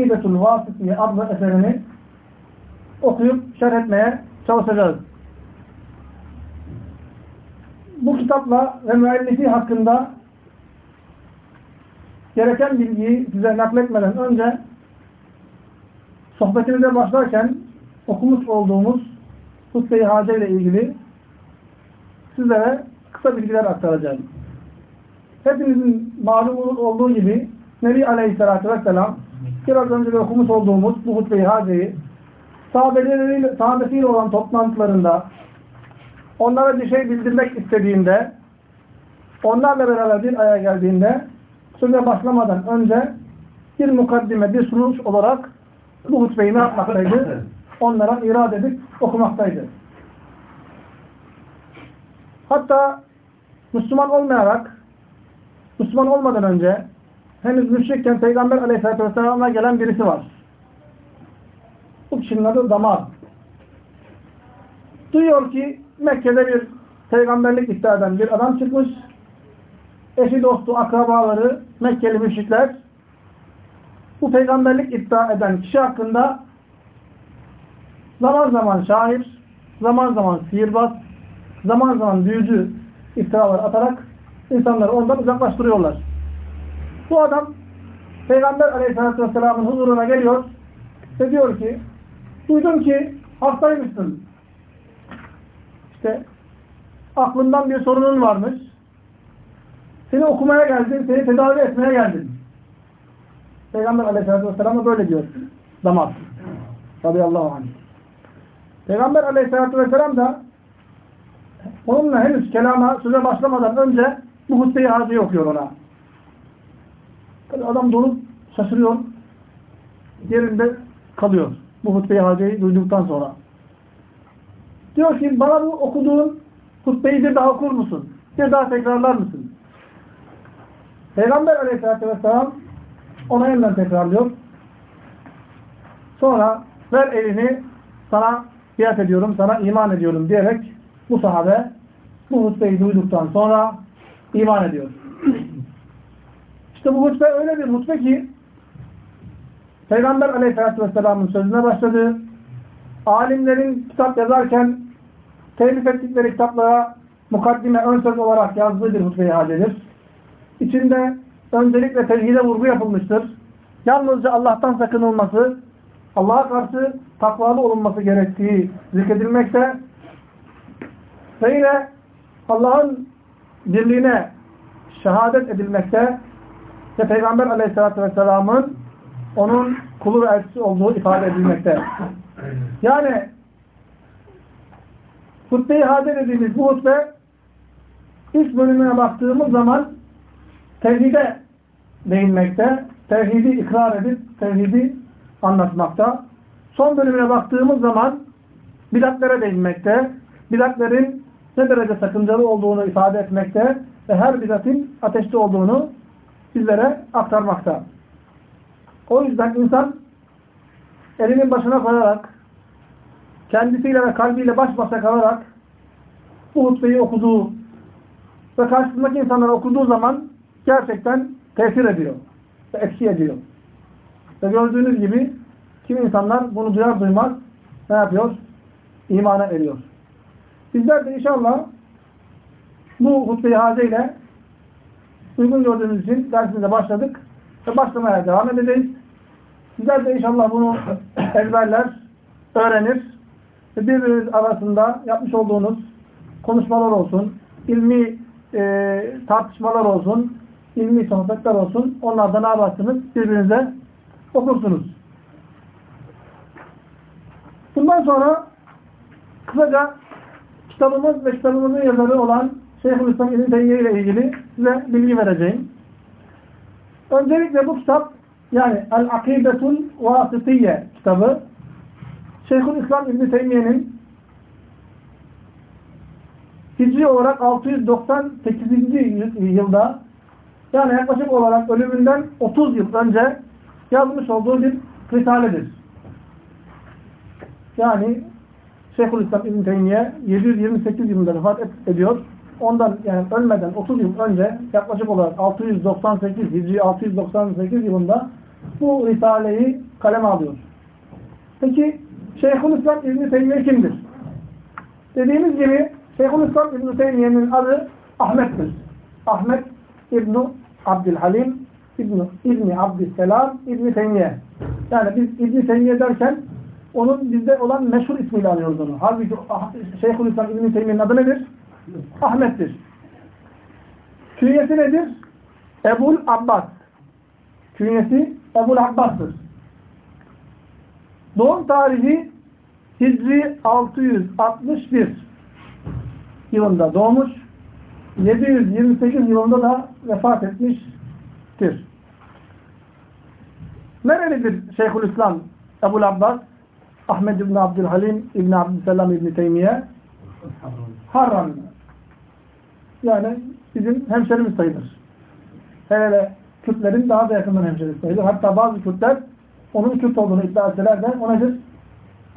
El-Akidetul Vasıtiye adlı eserini okuyup şerh etmeye çalışacağız. Bu kitapla ve müellifi hakkında gereken bilgiyi size nakletmeden önce sohbetimize başlarken okumuş olduğumuz Hutbe-i Hace ile ilgili sizlere kısa bilgiler aktaracağım. Hepinizin malumunuz olduğu gibi Nebi Aleyhisselatü Vesselam biraz önce de okumuş olduğumuz bu Hutbe-i Hace'yi sahabeleriyle, sahabesiyle olan toplantılarında onlara bir şey bildirmek istediğinde onlarla beraber bir aya geldiğinde söze başlamadan önce bir mukaddime, bir sunuş olarak bu hutbeyi ne yapmaktaydı? Onlara irade edip okumaktaydı. Hatta Müslüman olmayarak Müslüman olmadan önce henüz müşrikken Peygamber Aleyhisselatü Vesselam'a gelen birisi var. Bu kişinin adı Damar. Duyuyor ki Mekke'de bir peygamberlik iddia eden bir adam çıkmış. Eşi, dostu, akrabaları, Mekkeli müşrikler bu peygamberlik iddia eden kişi hakkında zaman zaman şair, zaman zaman sihirbaz, zaman zaman büyücü iftiralar atarak insanları ondan uzaklaştırıyorlar. Bu adam Peygamber Aleyhisselatü Vesselam'ın huzuruna geliyor ve diyor ki duydum ki hastaymışsın. İşte aklından bir sorunun varmış. Seni okumaya geldim, seni tedavi etmeye geldim. Peygamber Aleyhisselatü Vesselam'a böyle diyor. Damar. Radıyallahu anh. Peygamber Aleyhisselatü Vesselam da onunla henüz kelama söze başlamadan önce bu hutbeyi hadiye okuyor ona. Tabi adam donup şaşırıyor. Yerinde kalıyor. Bu hutbeyi hadiyeyi duyduktan sonra. Diyor ki bana bu okuduğun hutbeyi bir daha okur musun? Bir daha tekrarlar mısın? Peygamber aleyhissalatü vesselam ona yeniden tekrarlıyor. Sonra ver elini sana biat ediyorum, sana iman ediyorum diyerek bu sahabe bu hutbeyi duyduktan sonra iman ediyor. İşte bu hutbe öyle bir hutbe ki Peygamber aleyhissalatü vesselamın sözüne başladı. Alimlerin kitap yazarken telif ettikleri kitaplara mukaddime ön söz olarak yazdığı bir hutbe-i haledir. İçinde öncelikle tevhide vurgu yapılmıştır. Yalnızca Allah'tan sakınılması, Allah'a karşı takvalı olunması gerektiği zikredilmekte ve yine Allah'ın birliğine şehadet edilmekte ve Peygamber aleyhissalatü vesselamın onun kulu ve elçisi olduğu ifade edilmekte. Yani hutbe-i hade dediğimiz bu hutbe ilk bölümüne baktığımız zaman tevhide değinmekte, tevhidi ikrar edip tevhidi anlatmakta. Son bölümüne baktığımız zaman bidatlere değinmekte, bidatlerin ne derece sakıncalı olduğunu ifade etmekte ve her bidatin ateşte olduğunu bizlere aktarmakta. O yüzden insan elinin başına koyarak kendisiyle ve kalbiyle baş başa kalarak bu hutbeyi okuduğu ve karşısındaki insanlara okuduğu zaman gerçekten tesir ediyor ve etki ediyor. Ve gördüğünüz gibi kim insanlar bunu duyar duymaz ne yapıyor? İmana eriyor. Bizler de inşallah bu hutbe-i hazeyle uygun gördüğünüz için dersimize başladık ve başlamaya devam edeceğiz. Sizler de inşallah bunu ezberler, öğrenir ve birbiriniz arasında yapmış olduğunuz konuşmalar olsun, ilmi e, tartışmalar olsun, ilmi sohbetler olsun. Onlarda ne yaparsınız? Birbirinize okursunuz. Bundan sonra kısaca kitabımız ve kitabımızın yazarı olan Şeyhülislam İbn Teymiye ile ilgili size bilgi vereceğim. Öncelikle bu kitap yani El-Akidetul Vasıtiye kitabı Şeyhülislam İbn Teymiye'nin Hicri olarak 698. yılda yani yaklaşık olarak ölümünden 30 yıl önce yazmış olduğu bir risaledir. Yani Şeyhülislam İbn Teymiye 728 yılında vefat ediyor. Ondan yani ölmeden 30 yıl önce yaklaşık olarak 698 Hicri 698 yılında bu risaleyi kaleme alıyor. Peki Şeyhülislam İbn-i Teymiye kimdir? Dediğimiz gibi Şeyhülislam İbn-i Teymiye'nin adı Ahmet'tir. Ahmet İbn-i Abdülhalim İbn-i İbn Abdüsselam İbn-i Teymiye. Yani biz İbn-i Teymiye derken onun bizde olan meşhur ismiyle anıyoruz onu. Halbuki Şeyhülislam İbn-i Teymiye'nin adı nedir? Ahmet'tir. Künyesi nedir? Ebul Abbas. Künyesi Ebul Abbas'tır. Doğum tarihi Hicri 661 yılında doğmuş. 728 yılında da vefat etmiştir. Nerelidir Şeyhülislam Ebul Abbas? Ahmed İbni Abdülhalim İbni Abdüsselam İbni Teymiye Harran. Yani bizim hemşerimiz sayılır. Hele hele Kürtlerin daha da yakından hemşerisi sayılır. Hatta bazı Kürtler onun Kürt olduğunu iddia etseler de o nedir?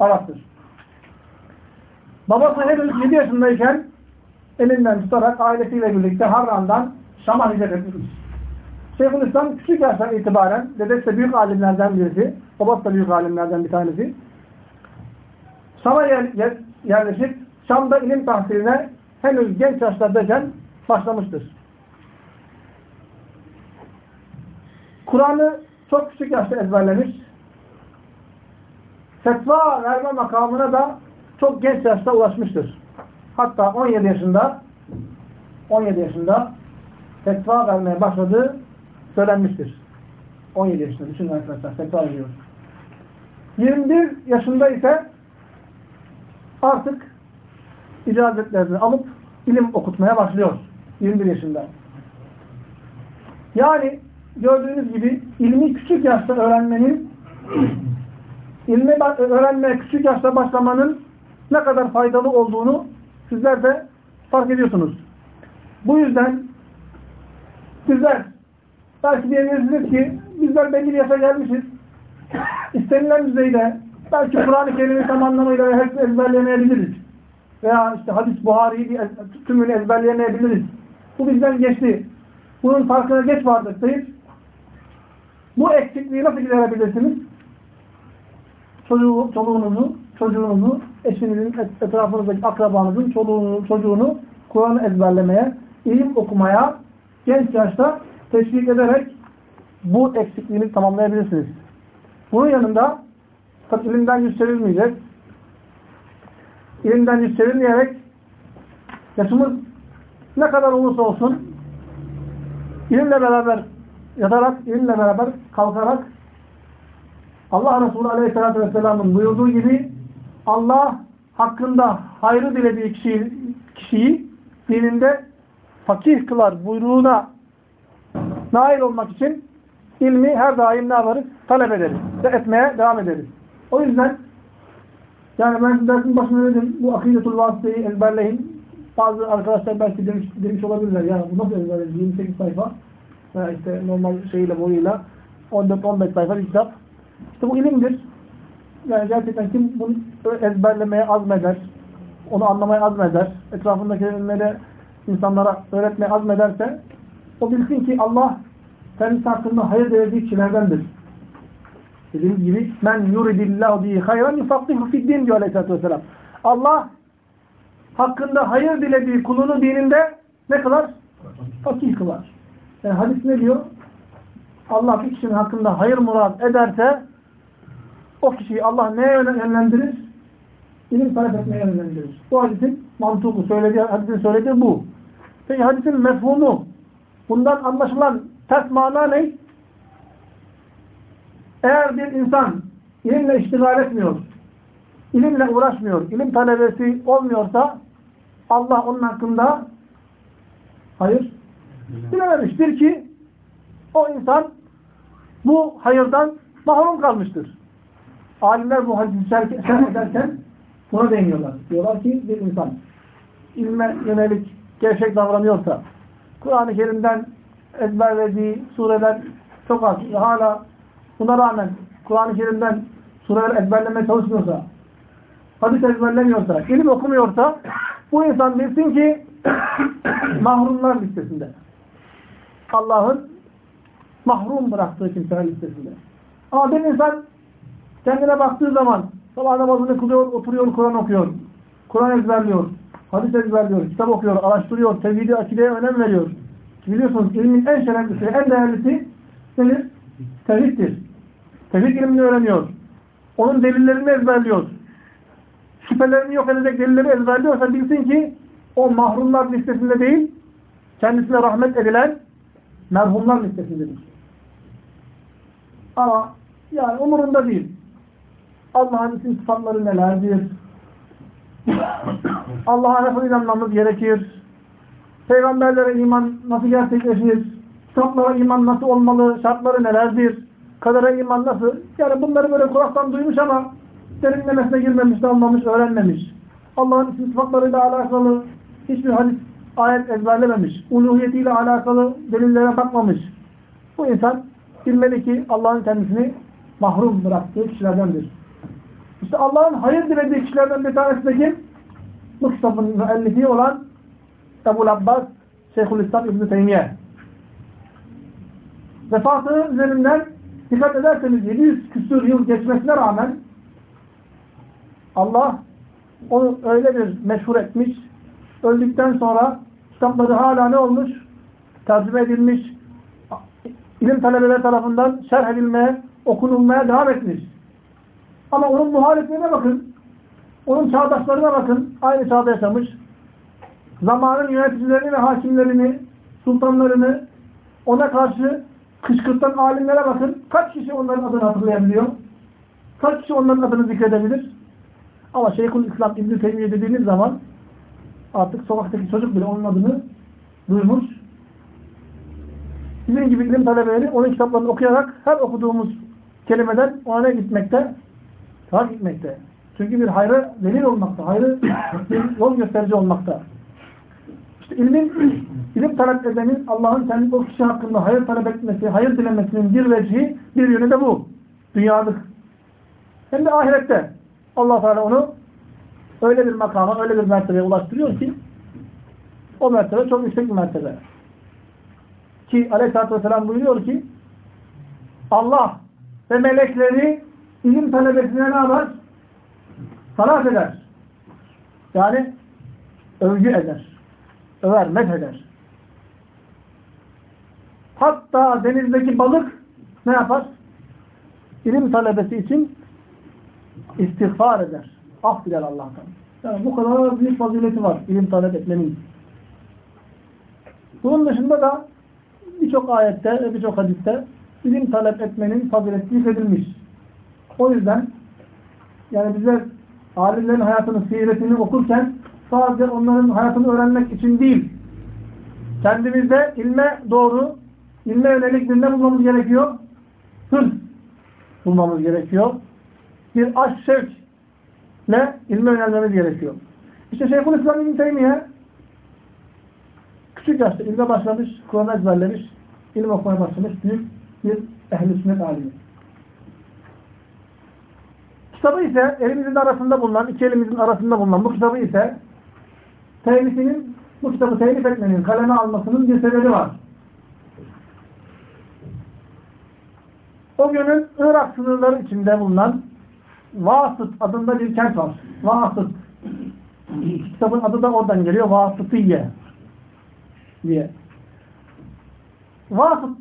Arap'tır. Babası henüz 7 yaşındayken elinden tutarak ailesiyle birlikte Harran'dan Şam'a hicret etmiş. Şeyhülislam küçük yaştan itibaren, dedesi de büyük alimlerden birisi, babası da büyük alimlerden bir tanesi. Şam'a yer, yer, yerleşip Şam'da ilim tahsiline henüz genç yaşlardayken başlamıştır. Kur'an'ı çok küçük yaşta ezberlemiş. Fetva verme makamına da çok genç yaşta ulaşmıştır. Hatta 17 yaşında 17 yaşında fetva vermeye başladığı söylenmiştir. 17 yaşında. Düşünün arkadaşlar fetva veriyor. 21 yaşında ise artık icazetlerini alıp ilim okutmaya başlıyor. 21 yaşında. Yani gördüğünüz gibi ilmi küçük yaşta öğrenmenin ilmi öğrenmeye küçük yaşta başlamanın ne kadar faydalı olduğunu sizler de fark ediyorsunuz. Bu yüzden sizler belki diyebilirsiniz ki bizler belli bir yaşa gelmişiz. İstenilen düzeyde belki Kur'an-ı Kerim'i tam anlamıyla ezberlemeyebiliriz. Veya işte hadis Buhari'yi tümünü ezberleyemeyebiliriz. Bu bizden geçti. Bunun farkına geç vardık deyip bu eksikliği nasıl giderebilirsiniz? Çocuğu, çoluğunuzu, çocuğunuzu, eşinizin, etrafınızdaki akrabanızın çoluğunu, çocuğunu Kur'an'ı ezberlemeye, ilim okumaya genç yaşta teşvik ederek bu eksikliğini tamamlayabilirsiniz. Bunun yanında tabi ilimden yüz çevirmeyecek. İlimden yüz çevirmeyerek yaşımız ne kadar olursa olsun ilimle beraber yatarak, ilimle beraber kalkarak Allah Resulü Aleyhisselatü Vesselam'ın buyurduğu gibi Allah hakkında hayrı dilediği kişiyi, kişiyi dininde fakih kılar buyruğuna nail olmak için ilmi her daim ne yaparız? Talep ederiz. Ve etmeye devam ederiz. O yüzden yani ben dersin başına dedim bu akidetul vasıtayı ezberleyin. Bazı arkadaşlar belki demiş, demiş olabilirler. Ya bu nasıl ezberleyin? 28 sayfa veya işte normal şeyle boyuyla 14-15 sayfa bir kitap. İşte bu ilimdir. Yani gerçekten kim bunu ezberlemeye azmeder, onu anlamaya azmeder, etrafındaki ilimleri insanlara öğretmeye azmederse o bilsin ki Allah kendisi hakkında hayır verdiği kişilerdendir. Dediğimiz gibi men yuridillahu bihi hayran yufakkihu fiddin diyor aleyhissalatü vesselam. Allah hakkında hayır dilediği kulunu dininde ne kadar? Fakih kılar. Yani hadis ne diyor? Allah bir kişinin hakkında hayır murad ederse o kişiyi Allah neye yönlendirir? İlim talep etmeye yönlendirir. Bu hadisin mantuku, söylediği, hadisin söylediği bu. Peki hadisin mefhumu, bundan anlaşılan ters mana ne? Eğer bir insan ilimle iştigal etmiyor, ilimle uğraşmıyor, ilim talebesi olmuyorsa Allah onun hakkında hayır dilememiştir ki o insan bu hayırdan mahrum kalmıştır. Alimler bu hadisi şerh ederken buna değiniyorlar. Diyorlar ki bir insan ilme yönelik gevşek davranıyorsa, Kur'an-ı Kerim'den ezberlediği sureler çok az. Hala buna rağmen Kur'an-ı Kerim'den sureler ezberlemeye çalışmıyorsa, hadis ezberlemiyorsa, ilim okumuyorsa bu insan bilsin ki mahrumlar listesinde. Allah'ın mahrum bıraktığı kimseler listesinde. Ama bir insan Kendine baktığı zaman sabah namazını kılıyor, oturuyor, Kur'an okuyor. Kur'an ezberliyor. Hadis ezberliyor, kitap okuyor, araştırıyor, tevhidi, akideye önem veriyor. Biliyorsunuz ilmin en şereflisi, en değerlisi nedir? Tevhiddir. Tevhid ilmini öğreniyor. Onun delillerini ezberliyor. Şüphelerini yok edecek delilleri ezberliyorsa bilsin ki o mahrumlar listesinde değil, kendisine rahmet edilen merhumlar listesindedir. Ama yani umurunda değil. Allah'ın isim sıfatları nelerdir? Allah'a nasıl inanmamız gerekir? Peygamberlere iman nasıl gerçekleşir? Kitaplara iman nasıl olmalı? Şartları nelerdir? Kadere iman nasıl? Yani bunları böyle kulaktan duymuş ama derinlemesine girmemiş, dalmamış, öğrenmemiş. Allah'ın isim sıfatlarıyla alakalı hiçbir hadis, ayet ezberlememiş. Uluhiyetiyle alakalı delillere bakmamış. Bu insan bilmeli ki Allah'ın kendisini mahrum bıraktığı kişilerdendir. İşte Allah'ın hayır dilediği kişilerden bir tanesi de kim? Bu kitabın müellifi olan Ebu Abbas Şeyhülislam İbn-i Teymiye. Vefatı üzerinden dikkat ederseniz 700 küsur yıl geçmesine rağmen Allah onu öyle bir meşhur etmiş, öldükten sonra kitapları hala ne olmuş? Tercüme edilmiş, ilim talebeleri tarafından şerh edilmeye, okunulmaya devam etmiş. Ama onun muhaliflerine bakın, onun çağdaşlarına bakın, aynı çağda yaşamış, zamanın yöneticilerini ve hakimlerini, sultanlarını ona karşı kışkırtan alimlere bakın. Kaç kişi onların adını hatırlayabiliyor? Kaç kişi onların adını zikredebilir? Ama Şeyhül İslam İbn-i Teymiye dediğiniz zaman artık sokaktaki çocuk bile onun adını duymuş. Bizim gibi ilim talebeleri onun kitaplarını okuyarak her okuduğumuz kelimeden ona gitmekte? Takip gitmekte. Çünkü bir hayra delil olmakta, hayrı yol gösterici olmakta. İşte ilmin, ilim talep edenin Allah'ın kendi o kişi hakkında hayır talep etmesi, hayır dilemesinin bir vecihi, bir yönü de bu. Dünyalık. Hem de ahirette. allah Teala onu öyle bir makama, öyle bir mertebeye ulaştırıyor ki o mertebe çok yüksek bir mertebe. Ki aleyhissalatü vesselam buyuruyor ki Allah ve melekleri ilim talebesine ne yapar? Salat eder. Yani övgü eder. Över, eder. Hatta denizdeki balık ne yapar? İlim talebesi için istiğfar eder. Af diler Allah'tan. Yani bu kadar büyük fazileti var ilim talep etmenin. Bunun dışında da birçok ayette birçok hadiste ilim talep etmenin fazileti zikredilmiş. O yüzden yani bizler alimlerin hayatını, siretini okurken sadece onların hayatını öğrenmek için değil, kendimizde ilme doğru, ilme yönelik bir ne bulmamız gerekiyor? Hırs bulmamız gerekiyor. Bir aşk şevkle ilme yönelmemiz gerekiyor. İşte Şeyhülislam İbn Teymiye küçük yaşta ilme başlamış, Kur'an ezberlemiş, ilim okumaya başlamış büyük bir ehl-i sünnet alimi. Kitabı ise elimizin arasında bulunan, iki elimizin arasında bulunan bu kitabı ise telifinin, bu kitabı telif etmenin, kaleme almasının bir sebebi var. O günün Irak sınırları içinde bulunan Vasıt adında bir kent var. Vasıt. Kitabın adı da oradan geliyor. Vasıtiye diye. Vasıt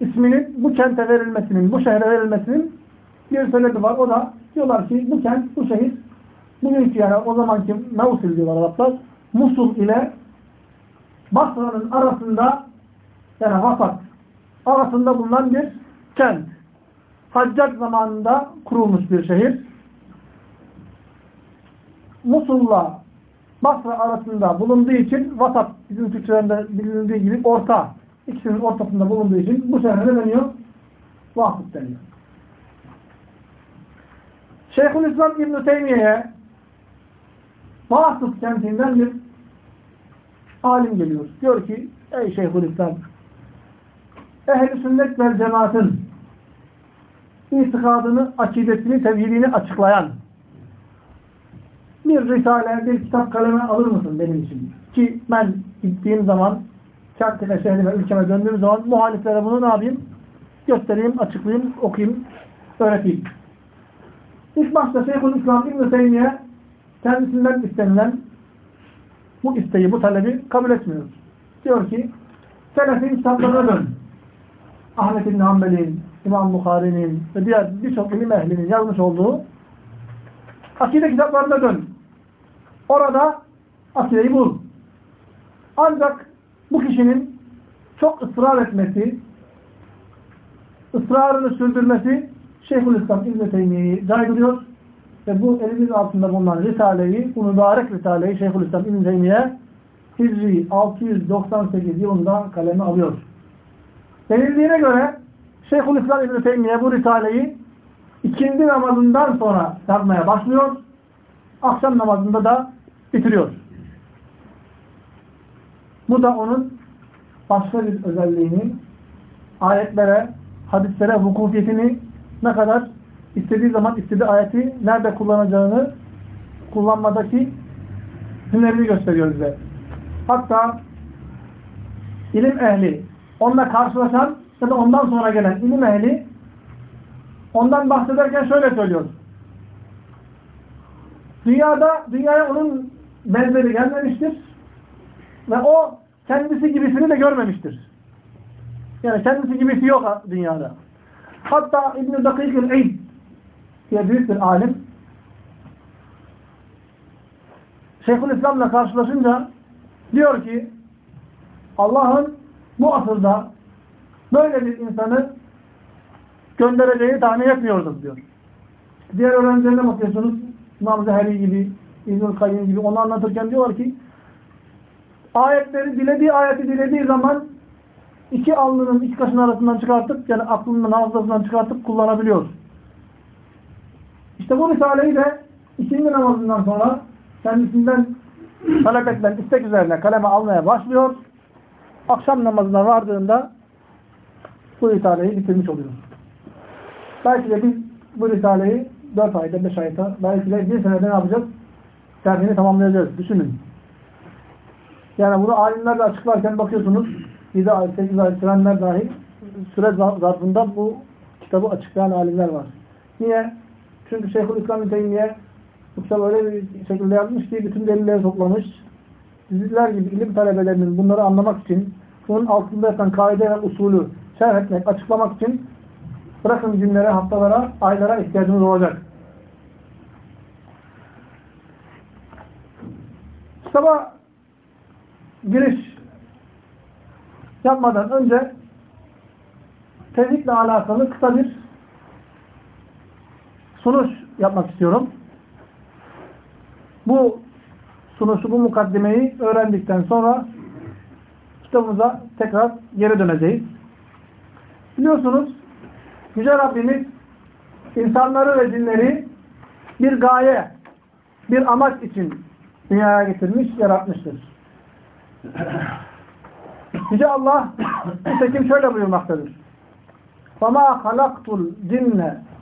isminin bu kente verilmesinin, bu şehre verilmesinin bir sebebi var. O da diyorlar ki bu kent, bu şehir bugünkü yani o zamanki Mevsil diyorlar Araplar. Musul ile Basra'nın arasında yani Vasat arasında bulunan bir kent. Haccac zamanında kurulmuş bir şehir. Musul'la Basra arasında bulunduğu için Vasat bizim Türkçelerinde bilindiği gibi orta. İkisinin ortasında bulunduğu için bu şehre deniyor? Vasıt deniyor. Şeyhülislam İbn-i Teymiye'ye Vasıt kentinden bir alim geliyor. Diyor ki ey Şeyhülislam ehl-i sünnet vel cemaatın itikadını, akidesini, tevhidini açıklayan bir risale, bir kitap kaleme alır mısın benim için? Ki ben gittiğim zaman kentime, şehrime, ülkeme döndüğüm zaman muhaliflere bunu ne yapayım? Göstereyim, açıklayayım, okuyayım, öğreteyim. İlk başta Şeyhülislam İbn-i Teymiye kendisinden istenilen bu isteği, bu talebi kabul etmiyor. Diyor ki Selefin kitaplarına dön. Ahmet İbn Hanbel'in, İmam Bukhari'nin ve diğer birçok ilim ehlinin yazmış olduğu akide kitaplarına dön. Orada akideyi bul. Ancak bu kişinin çok ısrar etmesi, ısrarını sürdürmesi Şeyhülislam İbn-i Teymiye'yi caydırıyor. Ve bu elimizin altında bulunan Risale'yi, bu mübarek Risale'yi Şeyhülislam İbn-i Teymiye Hicri 698 yılında kaleme alıyor. Denildiğine göre Şeyhülislam İbn-i Teymiye bu Risale'yi ikindi namazından sonra yazmaya başlıyor. Akşam namazında da bitiriyor. Bu da onun başka bir özelliğini, ayetlere, hadislere vukufiyetini ne kadar istediği zaman istediği ayeti nerede kullanacağını kullanmadaki hünerini gösteriyor bize. Hatta ilim ehli onunla karşılaşan ya da ondan sonra gelen ilim ehli ondan bahsederken şöyle söylüyor. Dünyada, dünyaya onun benzeri gelmemiştir ve o kendisi gibisini de görmemiştir. Yani kendisi gibisi yok dünyada. Hatta İbn-i Dakik-ül diye büyük bir alim Şeyhülislam'la karşılaşınca diyor ki Allah'ın bu asırda böyle bir insanı göndereceğini tahmin etmiyordum diyor. Diğer öğrencilerine bakıyorsunuz İmam Zehri gibi, İbn-i Kayyum gibi onu anlatırken diyorlar ki ayetleri dilediği ayeti dilediği zaman iki alnının iki kaşın arasından çıkartıp yani aklının hafızasından çıkartıp kullanabiliyor. İşte bu Risale'yi de ikindi namazından sonra kendisinden talep edilen istek üzerine kaleme almaya başlıyor. Akşam namazına vardığında bu Risale'yi bitirmiş oluyor. Belki de biz bu Risale'yi 4 ayda, 5 ayda, belki de bir senede ne yapacağız? Şerhini tamamlayacağız. Düşünün. Yani bunu alimler de açıklarken bakıyorsunuz 7 ay, 8 ay sürenler dahi süre zarfında bu kitabı açıklayan alimler var. Niye? Çünkü Şeyhülislam Teymiye kitabı öyle bir şekilde yazmış ki bütün delilleri toplamış. Bizler gibi ilim talebelerinin bunları anlamak için bunun altında yatan kaide ve usulü şerh etmek, açıklamak için bırakın günlere, haftalara, aylara ihtiyacımız olacak. Kitaba giriş yapmadan önce tevhidle alakalı kısa bir sunuş yapmak istiyorum. Bu sunuşu, bu mukaddimeyi öğrendikten sonra kitabımıza tekrar geri döneceğiz. Biliyorsunuz Yüce Rabbimiz insanları ve cinleri bir gaye, bir amaç için dünyaya getirmiş, yaratmıştır. Yüce Allah nitekim şöyle buyurmaktadır. فَمَا خَلَقْتُ الْجِنَّ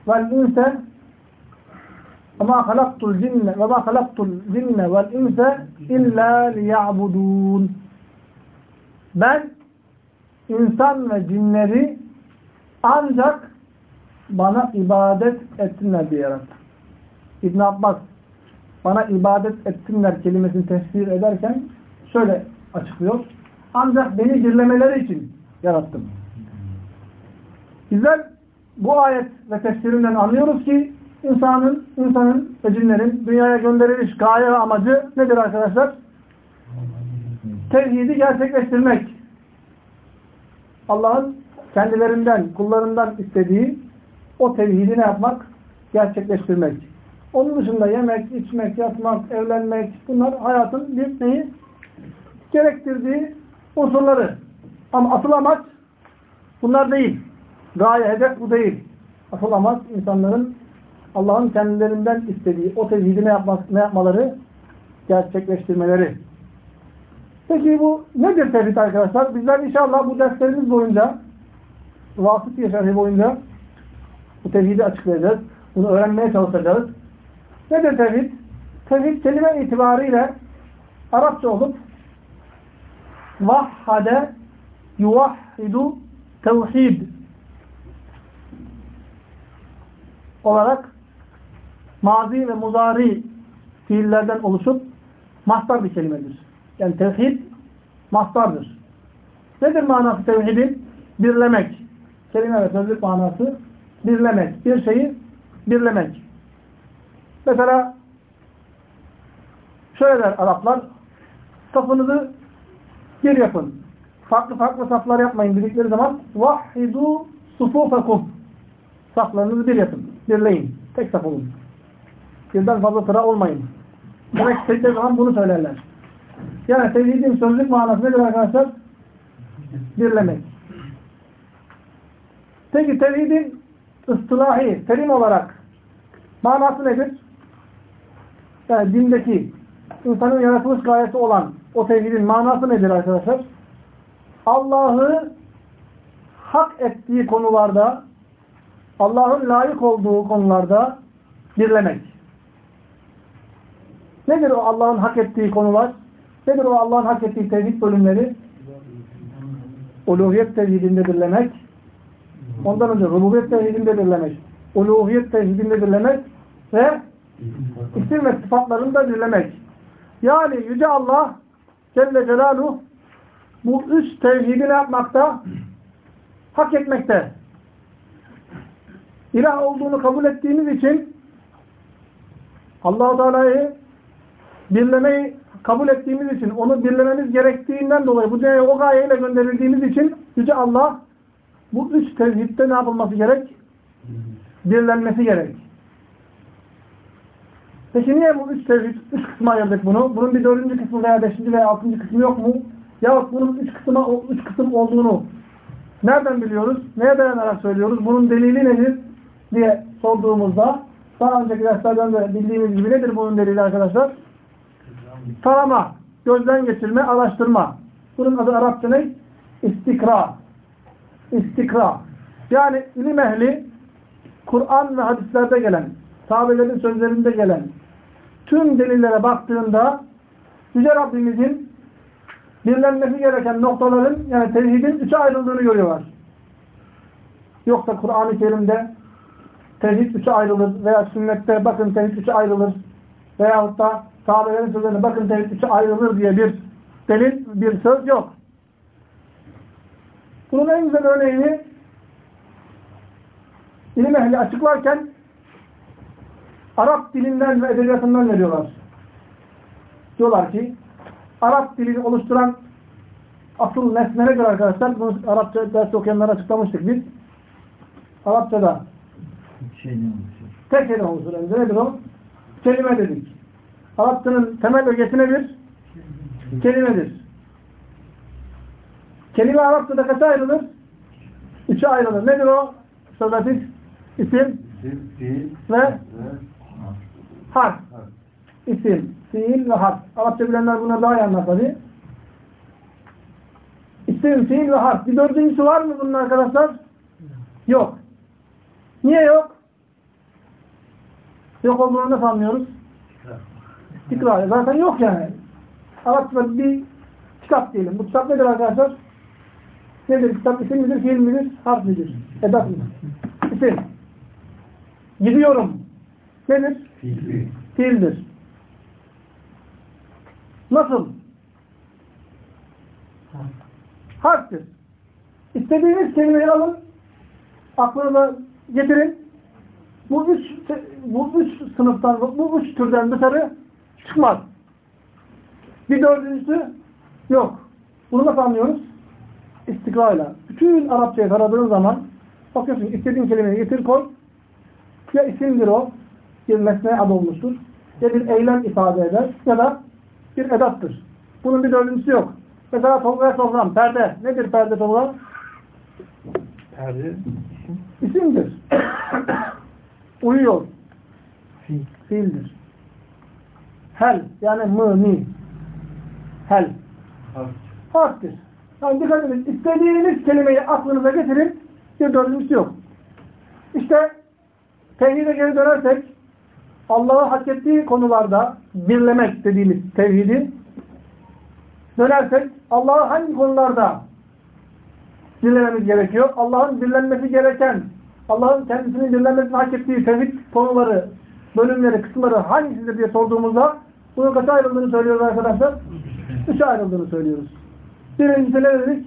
وَالْاِنْسَ ama halaktul cinne ve ma halaktul cinne vel inse. Ben insan ve cinleri ancak bana ibadet etsinler diye yarattım. İbn Abbas bana ibadet etsinler kelimesini tefsir ederken şöyle açıklıyor. Ancak beni zirlemeleri için yarattım. Bizler bu ayet ve tefsirinden anlıyoruz ki insanın, insanın ve cinlerin dünyaya gönderiliş gaye ve amacı nedir arkadaşlar? Tevhidi gerçekleştirmek. Allah'ın kendilerinden, kullarından istediği o tevhidi ne yapmak? Gerçekleştirmek. Onun dışında yemek, içmek, yatmak, evlenmek bunlar hayatın bir neyi? Gerektirdiği unsurları. Ama asıl amaç bunlar değil. Gaye, hedef bu değil. Asıl amaç insanların Allah'ın kendilerinden istediği o tevhidi ne, yapmak, ne yapmaları? Gerçekleştirmeleri. Peki bu nedir tevhid arkadaşlar? Bizler inşallah bu derslerimiz boyunca vasıt şerhi boyunca bu tevhidi açıklayacağız. Bunu öğrenmeye çalışacağız. Nedir tevhid? Tevhid kelime itibariyle Arapça olup vahhade yuvahhidu tevhid olarak mazi ve muzari fiillerden oluşup mastar bir kelimedir. Yani tevhid mastardır. Nedir manası tevhidin? Birlemek. Kelime ve sözlük manası birlemek. Bir şeyi birlemek. Mesela şöyle der Araplar safınızı bir yapın. Farklı farklı saflar yapmayın dedikleri zaman vahhidu sufufekum saflarınızı bir yapın. Birleyin. Tek saf olun. Birden fazla sıra olmayın. Demek istedikleri zaman bunu söylerler. Yani tevhidin sözlük manası nedir arkadaşlar? Birlemek. Peki tevhidin ıstılahi, terim olarak manası nedir? Yani dindeki insanın yaratılış gayesi olan o tevhidin manası nedir arkadaşlar? Allah'ı hak ettiği konularda Allah'ın layık olduğu konularda birlemek. Nedir o Allah'ın hak ettiği konular? Nedir o Allah'ın hak ettiği tevhid bölümleri? Uluhiyet tevhidinde birlemek. Ondan önce rububiyet tevhidinde birlemek. Uluhiyet tevhidinde birlemek ve isim ve sıfatlarını da birlemek. Yani Yüce Allah Celle Celaluhu bu üç tevhidi ne yapmakta? Hak etmekte. İlah olduğunu kabul ettiğimiz için Allah-u Teala'yı birlemeyi kabul ettiğimiz için, onu birlememiz gerektiğinden dolayı bu dünyaya o gayeyle gönderildiğimiz için Yüce Allah bu üç tevhidde ne yapılması gerek? Birlenmesi gerek. Peki niye bu üç tevhid, üç kısma ayırdık bunu? Bunun bir dördüncü kısmı veya beşinci veya altıncı kısmı yok mu? Yahut bunun üç, kısma, üç kısım olduğunu nereden biliyoruz? Neye dayanarak söylüyoruz? Bunun delili nedir? diye sorduğumuzda daha önceki derslerden de bildiğimiz gibi nedir bunun delili arkadaşlar? Tarama, gözden geçirme, araştırma. Bunun adı Arapça ne? İstikra. İstikra. Yani ilim ehli Kur'an ve hadislerde gelen, sahabelerin sözlerinde gelen tüm delillere baktığında Yüce Rabbimizin birlenmesi gereken noktaların yani tevhidin üçe ayrıldığını görüyorlar. Yoksa Kur'an-ı Kerim'de tevhid üçe ayrılır veya sünnette bakın tevhid üçe ayrılır veyahut da sahabelerin sözlerine bakın tevhid üçe ayrılır diye bir delil, bir söz yok. Bunun en güzel örneğini ilim ehli açıklarken Arap dilinden ve edebiyatından veriyorlar. Diyorlar ki Arap dilini oluşturan asıl nesne nedir arkadaşlar? Bunu Arapça ders okuyanlara açıklamıştık biz. Arapçada tek kelime oluşur. Nedir o? Kelime dedik. Arapçanın temel ögesi nedir? Kelimedir. Kelime Arapçada kaça ayrılır? Üçe ayrılır. Nedir o? Söylediğiniz isim ve harf. İsim, fiil ve harf. Arapça bilenler bunları daha iyi anlar tabi. İsim, fiil ve harf. Bir dördüncüsü var mı bunun arkadaşlar? Yok. Niye yok? Yok olduğunu nasıl anlıyoruz? İstikrar. Zaten yok yani. Arapçada bir kitap diyelim. Bu kitap nedir arkadaşlar? Nedir kitap? İsim midir, fiil midir, harf midir? Edat midir? İsim. Gidiyorum. Nedir? Fiil. Fiildir. Nasıl? Harftir. İstediğiniz kelimeyi alın, aklınıza getirin. Bu üç, bu üç sınıftan, bu üç türden dışarı çıkmaz. Bir dördüncüsü yok. Bunu nasıl anlıyoruz? İstikrarla. Bütün Arapçayı taradığın zaman bakıyorsun istediğin kelimeyi getir koy. Ya isimdir o, bir mesneye ad olmuştur. Ya bir eylem ifade eder ya da bir edattır. Bunun bir dördüncüsü yok. Mesela Tolga Sofram, perde. Nedir perde Tolga? Perde. İsimdir. Uyuyor. Fiil. Fiildir. Hel yani mı. Hel. Harf. Harftir. Yani dikkat edin. İstediğiniz kelimeyi aklınıza getirin. Bir dördüncüsü yok. İşte tevhide geri dönersek Allah'ı hak ettiği konularda birlemek dediğimiz tevhidi dönersek Allah'ı hangi konularda birlememiz gerekiyor? Allah'ın birlenmesi gereken, Allah'ın kendisinin birlenmesini hak ettiği tevhid konuları bölümleri, kısımları hangisidir diye sorduğumuzda bunun kaç ayrıldığını söylüyoruz arkadaşlar? Üç ayrıldığını söylüyoruz. Birincisi ne dedik?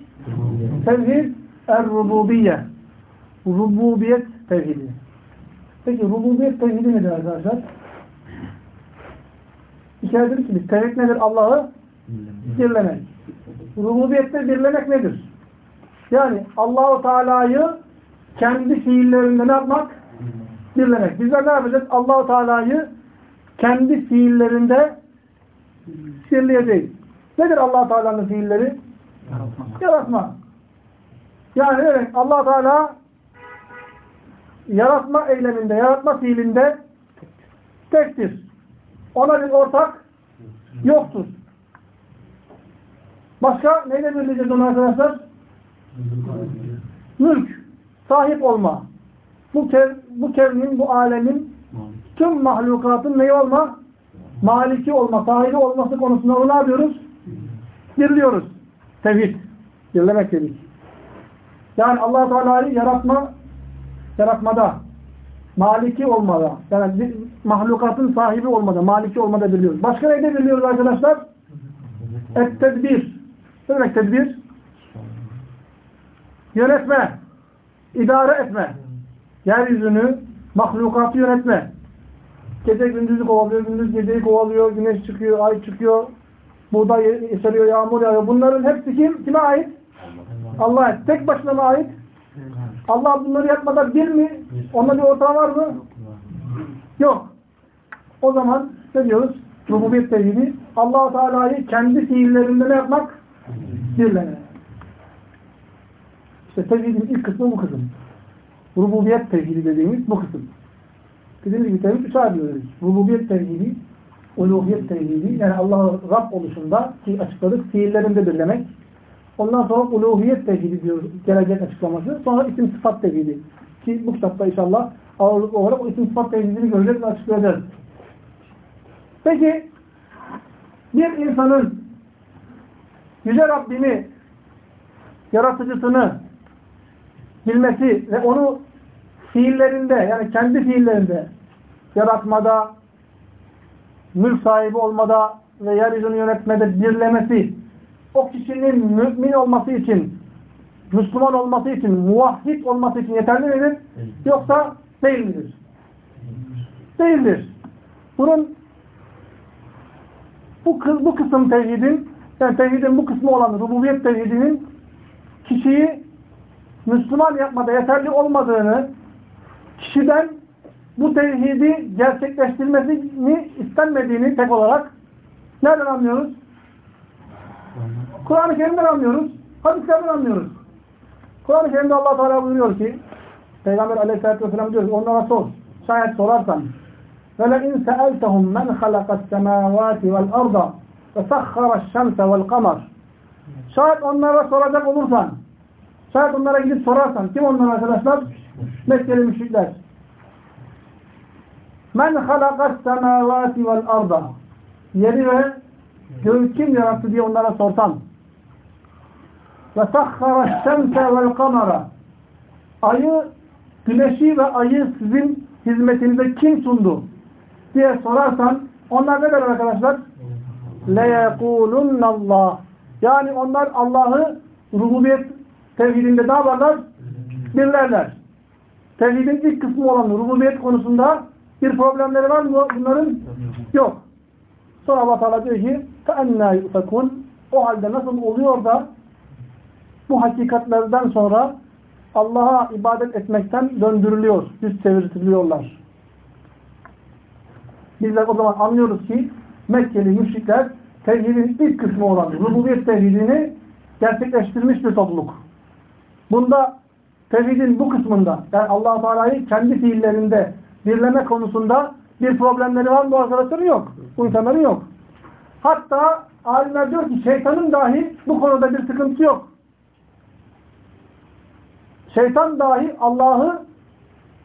Tevhid er-rububiyye. Rububiyet tevhidi. Peki rububiyet tevhidi nedir arkadaşlar? Kere dedik ki tevhid nedir? Allah'ı birlemek. Rububiyette birlemek nedir? Yani Allahu Teala'yı kendi fiillerinde ne yapmak? Birlemek. Bizler ne yapacağız? Allahu Teala'yı kendi fiillerinde birleyeceğiz. Nedir allah Teala'nın fiilleri? Yaratma. Yani evet allah Teala yaratma eyleminde, yaratma fiilinde tektir. Ona bir ortak yoktur. Başka neyle birleyeceğiz onu arkadaşlar? Mülk. Sahip olma. Bu, kev, bu kevnin, bu alemin tüm mahlukatın neyi olma? Maliki olma, sahibi olması konusunda onu ne yapıyoruz? Birliyoruz. Tevhid. Birlemek dedik. Yani allah Teala'yı yaratma, yaratmada, maliki olmada, yani mahlukatın sahibi olmada, maliki olmada biliyoruz. Başka neyde biliyoruz arkadaşlar? Et-tedbir. Ne demek tedbir? Yönetme, idare etme. Yeryüzünü, mahlukatı yönetme. Gece gündüzü kovalıyor, gündüz geceyi kovalıyor, güneş çıkıyor, ay çıkıyor, buğday eseriyor, yağmur yağıyor. Bunların hepsi kim? Kime ait? Allah'a ait. Tek başına mı ait? Allah bunları yapmadan bir mi? Onda bir ortağı var mı? Yok. O zaman ne diyoruz? Rububiyet tevhidi. allah Teala'yı kendi fiillerinde ne yapmak? Birlemek. İşte tevhidin ilk kısmı bu kısım. Rububiyet tevhidi dediğimiz bu kısım. Dediğimiz gibi tevhid üç ayrılıyoruz. Rububiyet tevhidi, uluhiyet tevhidi, yani Allah'ı Rab oluşunda ki açıkladık, fiillerinde birlemek. Ondan sonra uluhiyet tevhidi diyoruz, gelecek açıklaması. Sonra isim sıfat tevhidi. Ki bu kitapta inşallah ağırlıklı olarak o isim sıfat tevhidini göreceğiz ve açıklayacağız. Peki, bir insanın Yüce Rabbini, yaratıcısını bilmesi ve onu fiillerinde yani kendi fiillerinde yaratmada, mülk sahibi olmada ve yeryüzünü yönetmede birlemesi o kişinin mümin olması için Müslüman olması için, muvahhid olması için yeterli midir? Yoksa değil midir? Değildir. Bunun bu, bu kısım tevhidin yani tevhidin bu kısmı olan rububiyet tevhidinin kişiyi Müslüman yapmada yeterli olmadığını kişiden bu tevhidi gerçekleştirmesini istenmediğini tek olarak nereden anlıyoruz? Kur'an-ı Kerim'den anlıyoruz. Hadislerden anlıyoruz. Kur'an-ı Kerim'de allah Teala buyuruyor ki Peygamber aleyhissalatü vesselam diyor ki onlara sor. Şayet sorarsan وَلَاِنْ سَأَلْتَهُمْ مَنْ خَلَقَ السَّمَاوَاتِ وَالْأَرْضَ وَسَخَّرَ الشَّمْسَ وَالْقَمَرِ Şayet onlara soracak olursan Şayet onlara gidip sorarsan kim onlar arkadaşlar? Mekkeli müşrikler. Men halakas semavati vel arda. Yeri ve göğü kim yarattı diye onlara sorsan. Ve sahhara şemse vel kamera. Ayı, güneşi ve ayı sizin hizmetinize kim sundu diye sorarsan onlar ne der arkadaşlar? Le yekulunne Yani onlar Allah'ı rububiyet tevhidinde ne yaparlar? Birlerler. Tevhidin ilk kısmı olan rububiyet konusunda bir problemleri var mı bunların? Yok. Sonra Allah Teala diyor ki فَاَنَّا يُفَكُونَ O halde nasıl oluyor da bu hakikatlerden sonra Allah'a ibadet etmekten döndürülüyor, yüz çevirtiliyorlar. Bizler o zaman anlıyoruz ki Mekkeli müşrikler tevhidin ilk kısmı olan rububiyet tevhidini gerçekleştirmiş bir topluluk. Bunda tevhidin bu kısmında yani allah Teala'yı kendi fiillerinde birleme konusunda bir problemleri var mı bu arkadaşların? Yok. Bu insanların yok. Hatta alimler diyor ki şeytanın dahi bu konuda bir sıkıntı yok. Şeytan dahi Allah'ı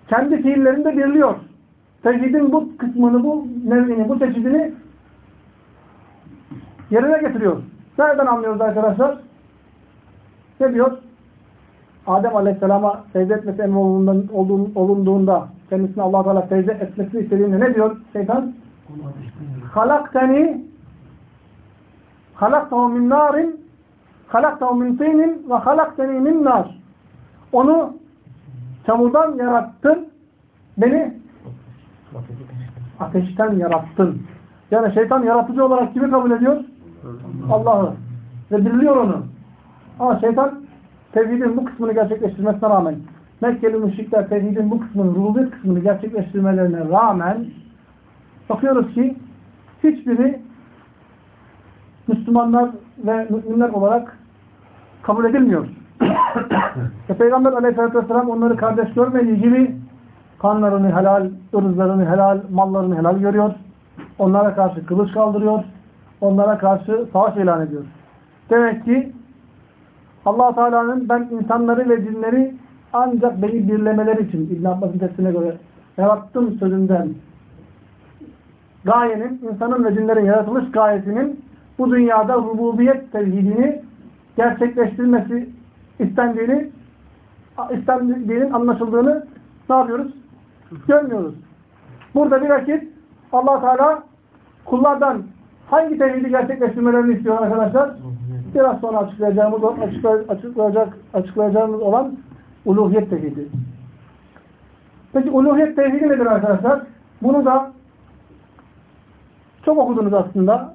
kendi fiillerinde birliyor. Tevhidin bu kısmını, bu nevini, bu çeşidini yerine getiriyor. Nereden anlıyoruz arkadaşlar? Ne diyor? Adem Aleyhisselam'a secde etmesi emrolunduğunda kendisine allah Teala secde etmesini istediğinde ne diyor şeytan? Halakteni halaktahu min narin halaktahu min tinin ve halakteni min nar. Onu çamurdan yarattın. Beni ateşten yarattın. Yani şeytan yaratıcı olarak kimi kabul ediyor? Allah'ı. Ve birliyor onu. Ama şeytan tevhidin bu kısmını gerçekleştirmesine rağmen Mekkeli müşrikler tevhidin bu kısmını, rububiyet kısmını gerçekleştirmelerine rağmen bakıyoruz ki hiçbiri Müslümanlar ve müminler olarak kabul edilmiyor. ve Peygamber aleyhissalatü vesselam onları kardeş görmediği gibi kanlarını helal, ırzlarını helal, mallarını helal görüyor. Onlara karşı kılıç kaldırıyor. Onlara karşı savaş ilan ediyor. Demek ki allah Teala'nın ben insanları ve cinleri ancak beni birlemeleri için İbn Abbas'ın tefsirine göre yarattım sözünden gayenin, insanın ve cinlerin yaratılış gayesinin bu dünyada rububiyet tevhidini gerçekleştirmesi istendiğini istendiğinin anlaşıldığını ne yapıyoruz? Görmüyoruz. Burada bir vakit allah Teala kullardan hangi tevhidi gerçekleştirmelerini istiyor arkadaşlar? Biraz sonra açıklayacağımız, açıklayacak, açıklayacağımız olan uluhiyet tevhidi. Peki uluhiyet tevhidi nedir arkadaşlar? Bunu da çok okudunuz aslında.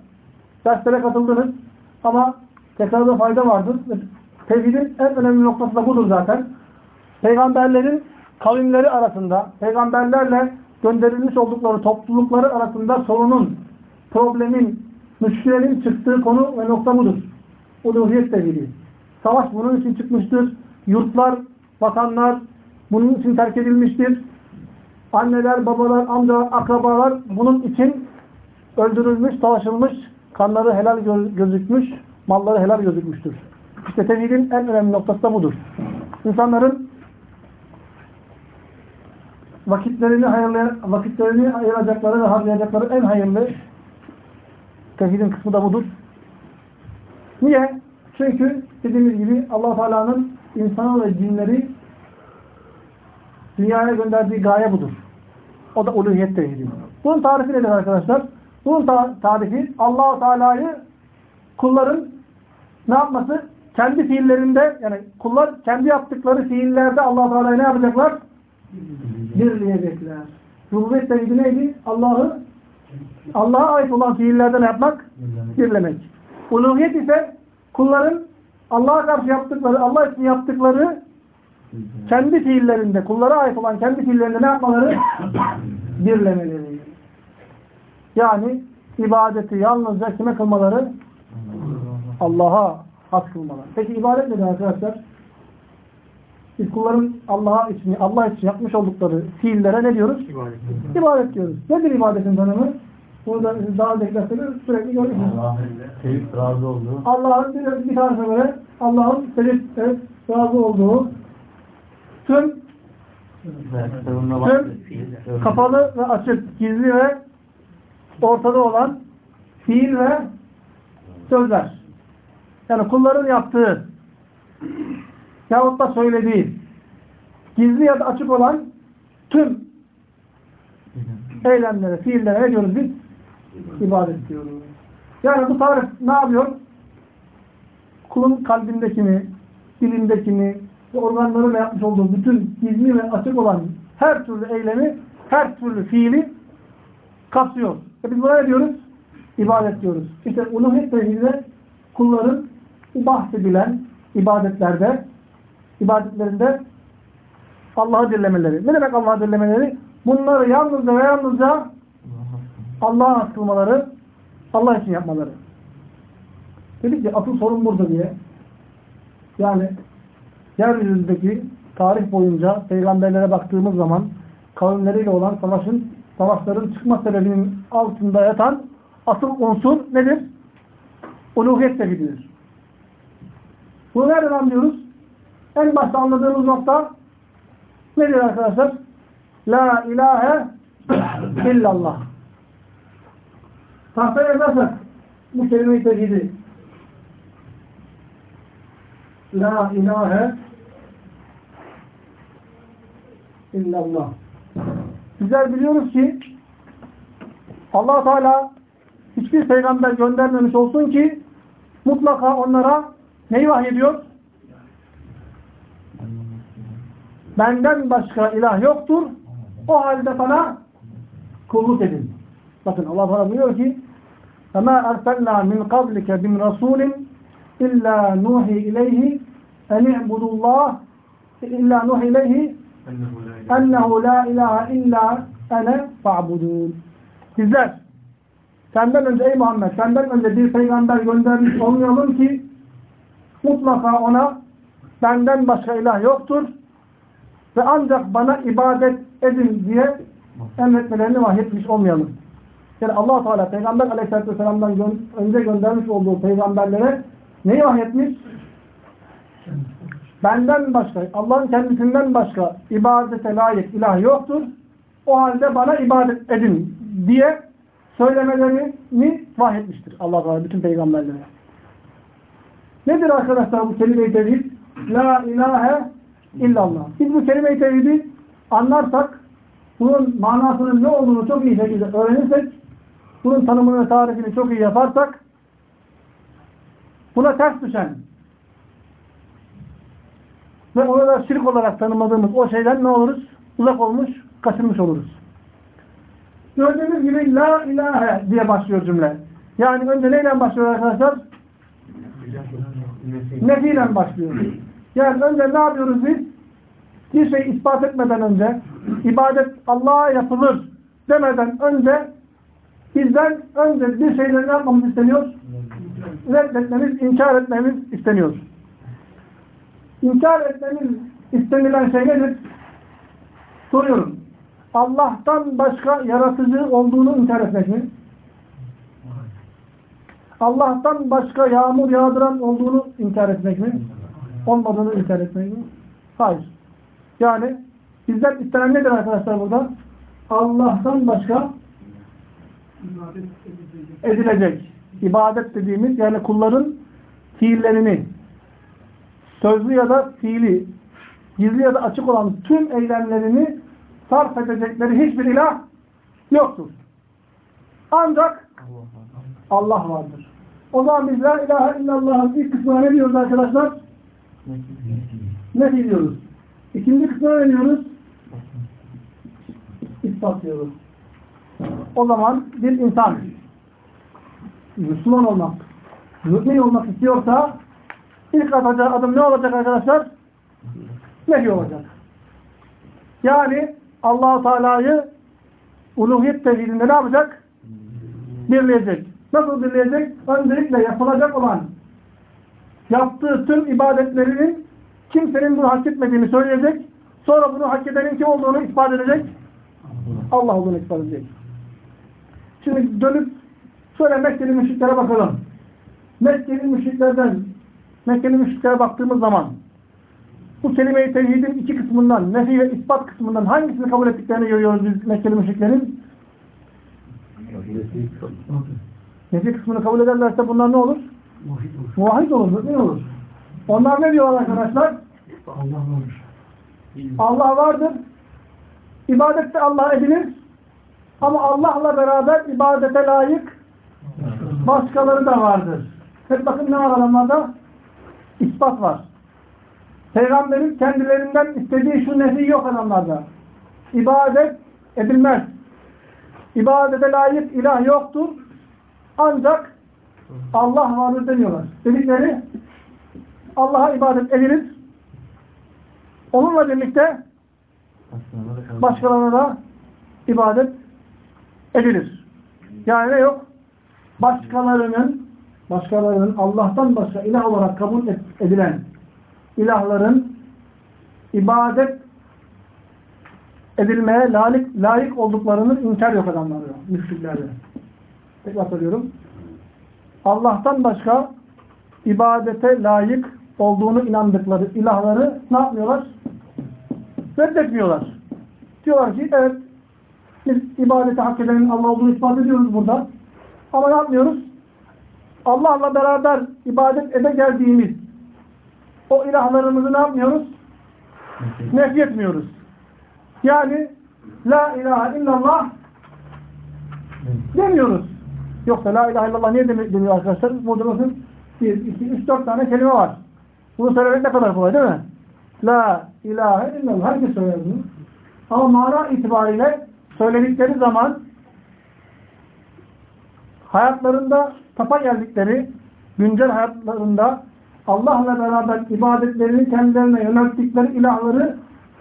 Derslere katıldınız. Ama tekrarda fayda vardır. Tevhidin en önemli noktası da budur zaten. Peygamberlerin kavimleri arasında, peygamberlerle gönderilmiş oldukları toplulukları arasında sorunun, problemin, müşkilerin çıktığı konu ve nokta budur. Uluhiyet tevhidi. Savaş bunun için çıkmıştır. Yurtlar, vatanlar bunun için terk edilmiştir. Anneler, babalar, amcalar, akrabalar bunun için öldürülmüş, savaşılmış, kanları helal gözükmüş, malları helal gözükmüştür. İşte tevhidin en önemli noktası da budur. İnsanların vakitlerini hayırlı, vakitlerini ayıracakları ve harcayacakları en hayırlı tevhidin kısmı da budur. Niye? Çünkü dediğimiz gibi allah Teala'nın insanı ve cinleri dünyaya gönderdiği gaye budur. O da uluhiyet tevhidi. Bunun tarifi nedir arkadaşlar? Bunun ta tarifi allah Teala'yı kulların ne yapması? Kendi fiillerinde yani kullar kendi yaptıkları fiillerde allah Teala'yı ne yapacaklar? Birleyecekler. Rububiyet tevhidi neydi? Allah'ı Allah'a ait olan fiillerde ne yapmak? Birlemek. Uluhiyet ise kulların Allah'a karşı yaptıkları, Allah için yaptıkları kendi fiillerinde, kullara ait olan kendi fiillerinde ne yapmaları? Birlemeleri. Yani ibadeti yalnızca kime kılmaları? Allah'a has kılmaları. Peki ibadet nedir arkadaşlar? Biz kulların Allah'a için, Allah için yapmış oldukları fiillere ne diyoruz? İbadet. İbadet diyoruz. Nedir ibadetin tanımı? Burada daha önce dersleri sürekli görüyorsunuz. Sevip razı olduğu. Allah'ın bir, bir tanesine göre Allah'ın evet, razı olduğu tüm tüm kapalı ve açık, gizli ve ortada olan fiil ve sözler. Yani kulların yaptığı yahut da söylediği gizli ya da açık olan tüm eylemlere, fiillere ne diyoruz biz? İbadet diyoruz. Yani bu tarif ne yapıyor? Kulun kalbindekini, dilindekini ve organlarıyla yapmış olduğu bütün gizli ve açık olan her türlü eylemi, her türlü fiili kapsıyor. E biz buna ne diyoruz? İbadet diyoruz. İşte uluhiyet tevhidinde kulların bahsedilen ibadetlerde, ibadetlerinde Allah'ı dirlemeleri. Ne demek Allah'ı dirlemeleri? Bunları yalnızca ve yalnızca Allah'a kılmaları, Allah için yapmaları. Dedik ki asıl sorun burada diye. Yani yeryüzündeki tarih boyunca peygamberlere baktığımız zaman kavimleriyle olan savaşın, savaşların çıkma sebebinin altında yatan asıl unsur nedir? Uluhiyet tevhididir. Bunu nereden anlıyoruz? En başta anladığımız nokta nedir arkadaşlar? La ilahe illallah. Tahtaya yazarsak bu kelime-i tevhidi La ilahe illallah. bizler biliyoruz ki allah Teala hiçbir peygamber göndermemiş olsun ki mutlaka onlara neyi vahyediyor? Benden başka ilah yoktur. O halde bana kulluk edin. Bakın Allah Teala buyuruyor ki فَمَا أَرْسَلْنَا مِنْ قَبْلِكَ مِنْ رَسُولٍ إِلَّا نُوحِي إِلَيْهِ اَنْ اِعْبُدُوا اللّٰهِ إِلَّا نُوحِي إِلَيْهِ اَنَّهُ لَا اِلَٰهَ اِلَّا اَنَا فَعْبُدُونَ Bizler senden önce ey Muhammed senden önce bir peygamber göndermiş olmayalım ki mutlaka ona benden başka ilah yoktur ve ancak bana ibadet edin diye emretmelerini vahyetmiş olmayalım. Yani allah Teala Peygamber aleyhissalatü vesselam'dan gö önce göndermiş olduğu peygamberlere neyi vahyetmiş? Benden başka, Allah'ın kendisinden başka ibadete layık ilah yoktur. O halde bana ibadet edin diye söylemelerini vahyetmiştir allah Teala bütün peygamberlere. Nedir arkadaşlar bu kelime-i tevhid? La ilahe illallah. Biz bu kelime-i tevhidi anlarsak, bunun manasının ne olduğunu çok iyi şekilde öğrenirsek, bunun tanımını ve tarifini çok iyi yaparsak, buna ters düşen ve ona da şirk olarak tanımadığımız o şeyden ne oluruz? Uzak olmuş, kaçırmış oluruz. Gördüğünüz gibi la ilahe diye başlıyor cümle. Yani önce neyle başlıyor arkadaşlar? Nefiyle başlıyor. Yani önce ne yapıyoruz biz? Bir şey ispat etmeden önce, ibadet Allah'a yapılır demeden önce bizden önce bir şeyleri ne yapmamız isteniyor? Reddetmemiz, inkar etmemiz isteniyor. İnkar etmemiz istenilen şey nedir? Soruyorum. Allah'tan başka yaratıcı olduğunu inkar etmek mi? Allah'tan başka yağmur yağdıran olduğunu inkar etmek mi? Olmadığını inkar etmek mi? Hayır. Yani bizden istenen nedir arkadaşlar burada? Allah'tan başka edilecek. İbadet dediğimiz yani kulların fiillerini sözlü ya da fiili gizli ya da açık olan tüm eylemlerini sarf edecekleri hiçbir ilah yoktur. Ancak Allah vardır. O zaman biz la ilahe illallah'ın ilk kısmına ne diyoruz arkadaşlar? Ne diyoruz? İkinci kısmına ne diyoruz? İspat diyoruz. O zaman bir insan Müslüman olmak, mümin olmak istiyorsa ilk atacağı adım ne olacak arkadaşlar? Nefi olacak. Yani allah Teala'yı uluhiyet tevhidinde ne yapacak? Birleyecek. Nasıl birleyecek? Öncelikle yapılacak olan yaptığı tüm ibadetlerinin kimsenin bunu hak etmediğini söyleyecek. Sonra bunu hak edenin kim olduğunu ispat edecek. Allah olduğunu ispat edecek. Şimdi dönüp şöyle Mekkeli müşriklere bakalım. Mekkeli müşriklerden Mekkeli müşriklere baktığımız zaman bu kelime-i tevhidin iki kısmından, nefi ve ispat kısmından hangisini kabul ettiklerini görüyoruz biz Mekkeli müşriklerin? Nefi kısmını kabul ederlerse bunlar ne olur? Muvahhid olur, mümin olur. Onlar ne diyorlar arkadaşlar? Allah varmış. Allah vardır. İbadet de Allah edilir. Ama Allah'la beraber ibadete layık başkaları da vardır. Hep bakın ne var adamlarda? İspat var. Peygamberin kendilerinden istediği şu nefi yok adamlarda. İbadet edilmez. İbadete layık ilah yoktur. Ancak Allah vardır demiyorlar. Dedikleri Allah'a ibadet edilir. Onunla birlikte başkalarına da ibadet edilir. Yani ne yok? Başkalarının başkalarının Allah'tan başka ilah olarak kabul edilen ilahların ibadet edilmeye layık, layık olduklarını inkar yok adamlar diyor. Müşriklerde. Tekrar söylüyorum. Allah'tan başka ibadete layık olduğunu inandıkları ilahları ne yapmıyorlar? Reddetmiyorlar. Diyorlar ki evet biz ibadete hak edenin Allah olduğunu ispat ediyoruz burada. Ama yapmıyoruz? Allah'la beraber ibadet ede geldiğimiz o ilahlarımızı ne yapmıyoruz? Nefretmiyoruz. Yani La ilahe illallah demiyoruz. Yoksa la ilahe illallah niye demiyor arkadaşlar? Burada bakın 1, 2, 3, 4 tane kelime var. Bunu söylemek ne kadar kolay değil mi? La ilahe illallah. Herkes söyler bunu. Ama mana itibariyle söyledikleri zaman hayatlarında tapa geldikleri güncel hayatlarında Allah'la beraber ibadetlerini kendilerine yönelttikleri ilahları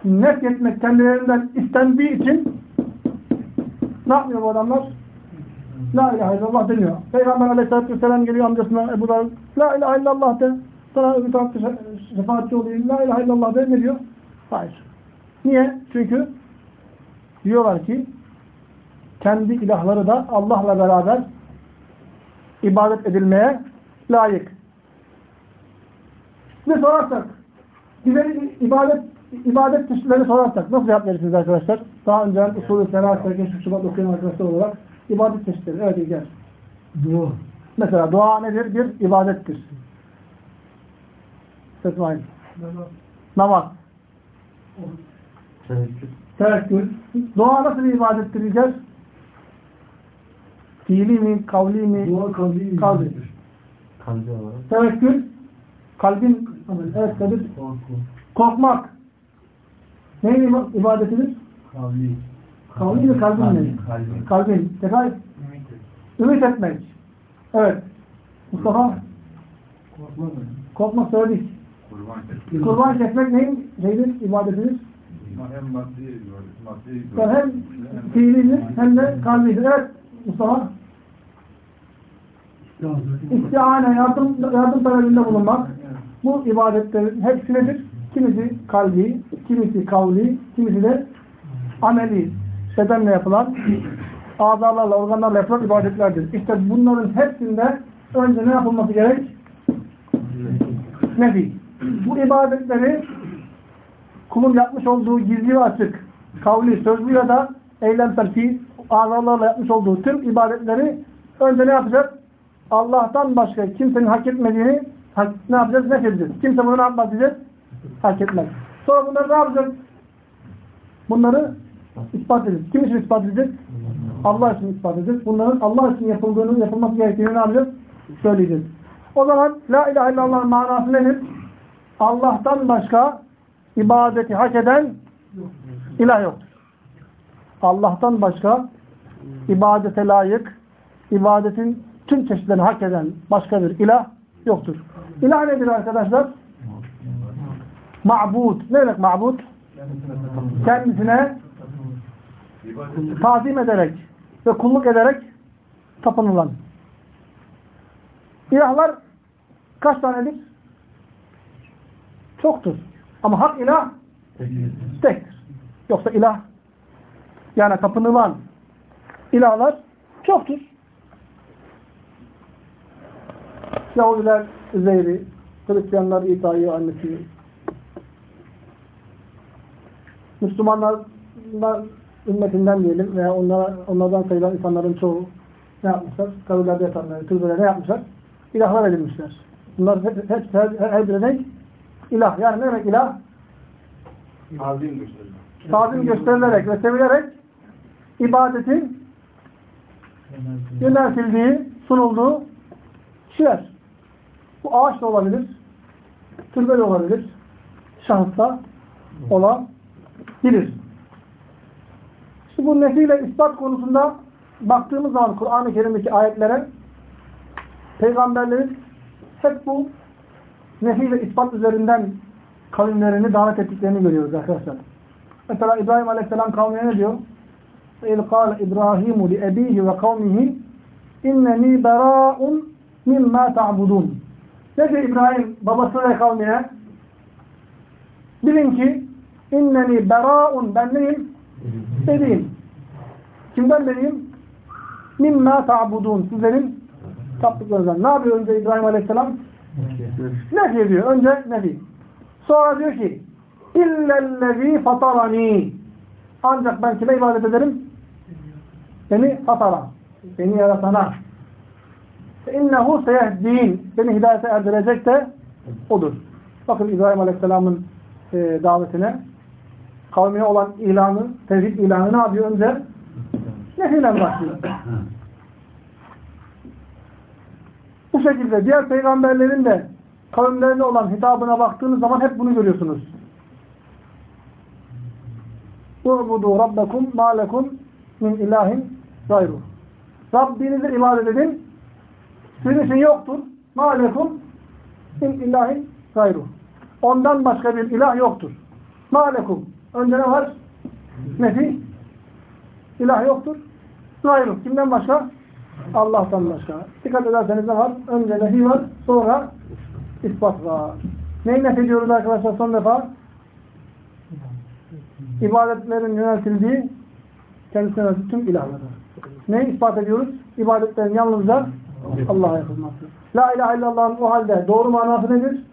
nef etmek kendilerinden istendiği için ne yapmıyor bu adamlar? La ilahe illallah demiyor. Peygamber aleyhissalatü vesselam geliyor amcasına Ebu Davud. La ilahe illallah de. Sana öbür tarafta şe- şefaatçi olayım. La ilahe illallah de. Ne diyor? Hayır. Niye? Çünkü diyorlar ki kendi ilahları da Allah'la beraber ibadet edilmeye layık. Ne sorarsak, bize ibadet ibadet çeşitlerini sorarsak nasıl cevap verirsiniz arkadaşlar? Daha önce usulü selam, geçmiş Şubat okuyan arkadaşlar olarak ibadet çeşitleri. Evet İlker. Dua. Mesela dua nedir? Bir ibadettir. Setmayın. Namaz. Tevekkül. Tevekkül. Dua nasıl bir ibadettir İlker? Fiili mi, kavli mi? Dua kalbi Kalbi. Kalbi olarak. Tevekkül. Kalbin, evet. Korku. Korkmak. Neyin ibadetidir? Kalbi. Kavli mi, kalbin mi? Kalbi. Kalbin. Tekrar ümit etmek. Evet. Mustafa Korkma mı? korkmak söyledik. Kurban kesmek. Kurban kesmek neyin şeydir, ibadetidir? Hem maddi, maddi hem fiilidir hem de kalbidir. Evet Mustafa. İstihane, yardım, yardım talebinde bulunmak. Bu ibadetlerin hepsi nedir? Kimisi kalbi, kimisi kavli, kimisi de ameli, bedenle yapılan, azalarla, organlarla yapılan ibadetlerdir. İşte bunların hepsinde önce ne yapılması gerek? Nefi. Bu ibadetleri kulun yapmış olduğu gizli ve açık, kavli, sözlü ya da eylemsel fiil, azalarla yapmış olduğu tüm ibadetleri önce ne yapacak? Allah'tan başka kimsenin hak etmediğini hak, ne yapacağız? Nef edeceğiz. Kimse bunu ne yapmaz diyeceğiz? Hak etmez. Sonra bunları ne yapacağız? Bunları ispat edeceğiz. Kim için ispat edeceğiz? Allah için ispat edeceğiz. Bunların Allah için yapıldığını, yapılması gerektiğini ne yapacağız? Söyleyeceğiz. O zaman La ilahe illallah manası nedir? Allah'tan başka ibadeti hak eden ilah yoktur. Allah'tan başka ibadete layık, ibadetin tüm çeşitlerini hak eden başka bir ilah yoktur. İlah nedir arkadaşlar? Ma'bud. Ne demek ma'bud? Kendisine tazim ederek ve kulluk ederek tapınılan. İlahlar kaç tanedir? Çoktur. Ama hak ilah tektir. Yoksa ilah yani tapınılan ilahlar çoktur. Yahudiler Üzeyri, Hristiyanlar İsa'yı, annesi. Müslümanlar ümmetinden diyelim veya onlara, onlardan sayılan insanların çoğu ne yapmışlar? Kabirlerde yatanlar, türbelere ne yapmışlar? İlahlar edilmişler. Bunlar hep, hep, her, her biri ne? İlah. Yani ne demek ilah? Azim gösteriyor. Tazim gösterilerek ve sevilerek ibadetin yöneltildiği, sunulduğu kişiler. Bu ağaç da olabilir, türbe de olabilir, şahısta olabilir. İşte bu nefiyle ispat konusunda baktığımız zaman Kur'an-ı Kerim'deki ayetlere peygamberlerin hep bu nefi ve ispat üzerinden kavimlerini davet ettiklerini görüyoruz arkadaşlar. Mesela İbrahim Aleyhisselam kavmine ne diyor? İbrahimu li ebihi ve kavmihi inneni berâun mimma ta'budun. Ne diyor İbrahim babası ve kavmine? Bilin ki inneni berâun ben neyim? Beriyim. Kimden beriyim? Mimma ta'budun. Sizlerin taptıklarınızdan. Ne yapıyor önce İbrahim Aleyhisselam? Nefi ediyor. Önce nefi. Sonra diyor ki illellezî fatarani ancak ben kime ibadet ederim? Beni fatara. Beni yaratana. innehu seyehdin. Beni hidayete erdirecek de odur. Bakın İbrahim Aleyhisselam'ın e, davetine kavmine olan ilanı, tevhid ilanı ne yapıyor önce? Nefiyle başlıyor. Bu şekilde diğer peygamberlerin de kavimlerine olan hitabına baktığınız zaman hep bunu görüyorsunuz. U'budu rabbakum ma lekum min ilahin gayru. Rabbinizi ibadet edin. Sizin için yoktur. Ma lekum min ilahin gayru. Ondan başka bir ilah yoktur. Ma lekum. Önce ne var? Nefi. İlah yoktur. Gayru. Kimden başka? Allah'tan başka. Dikkat ederseniz ne var? Önce nefi var. Sonra ispat var. Neyi nef ediyoruz arkadaşlar son defa? İbadetlerin yöneltildiği kendisine yöneltildiği tüm ilahlara. Neyi ispat ediyoruz? İbadetlerin yalnızca Allah'a yapılması. La ilahe illallah'ın o halde doğru manası nedir?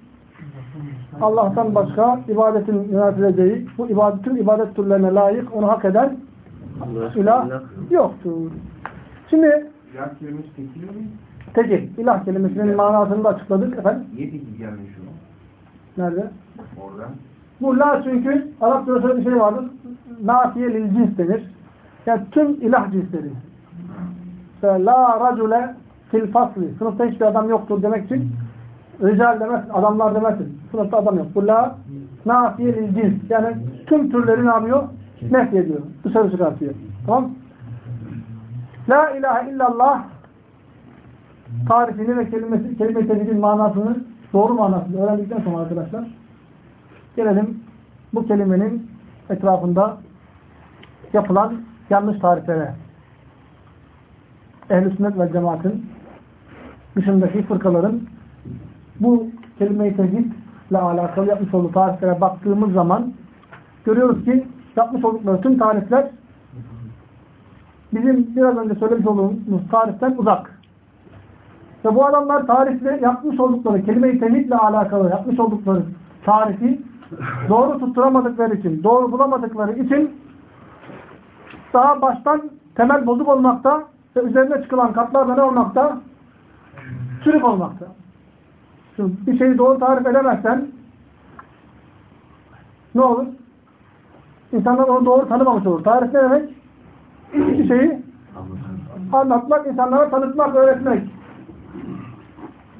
Allah'tan başka ibadetin yöneltileceği, bu ibadet, tüm ibadet türlerine layık, onu hak eden ilah yoktur. Şimdi İlah kelimesi tekiliyor mu? tekil, ilah kelimesinin manasını da açıkladık efendim. Niye tekil gelmiş o? Nerede? Orada. Bu la çünkü Arapçada şöyle bir şey vardır. Nafiye lil cins denir. Yani tüm ilah cinsleri. Mesela la racule fil fasli. Sınıfta hiçbir adam yoktur demek için rical demezsin, adamlar demezsin. Sınıfta adam yok. Bu la nafiye lil cins. Yani tüm türleri ne yapıyor? Nefy ediyor. Dışarı çıkartıyor. Tamam La ilahe illallah tarifini ve kelimesi, kelime tevhidin manasını, doğru manasını öğrendikten sonra arkadaşlar gelelim bu kelimenin etrafında yapılan yanlış tariflere. Ehl-i sünnet ve cemaatin dışındaki fırkaların bu kelime-i tevhidle alakalı yapmış olduğu tariflere baktığımız zaman görüyoruz ki yapmış oldukları tüm tarifler bizim biraz önce söylemiş olduğumuz tariften uzak. Ve bu adamlar tarifle yapmış oldukları kelime-i tevhidle alakalı yapmış oldukları tarifi doğru tutturamadıkları için, doğru bulamadıkları için daha baştan temel bozuk olmakta ve üzerine çıkılan katlar ne olmakta? Çürük olmakta. Şimdi bir şeyi doğru tarif edemezsen ne olur? İnsanlar onu doğru tanımamış olur. Tarif ne demek? Bir şeyi anlatmak, insanlara tanıtmak, öğretmek.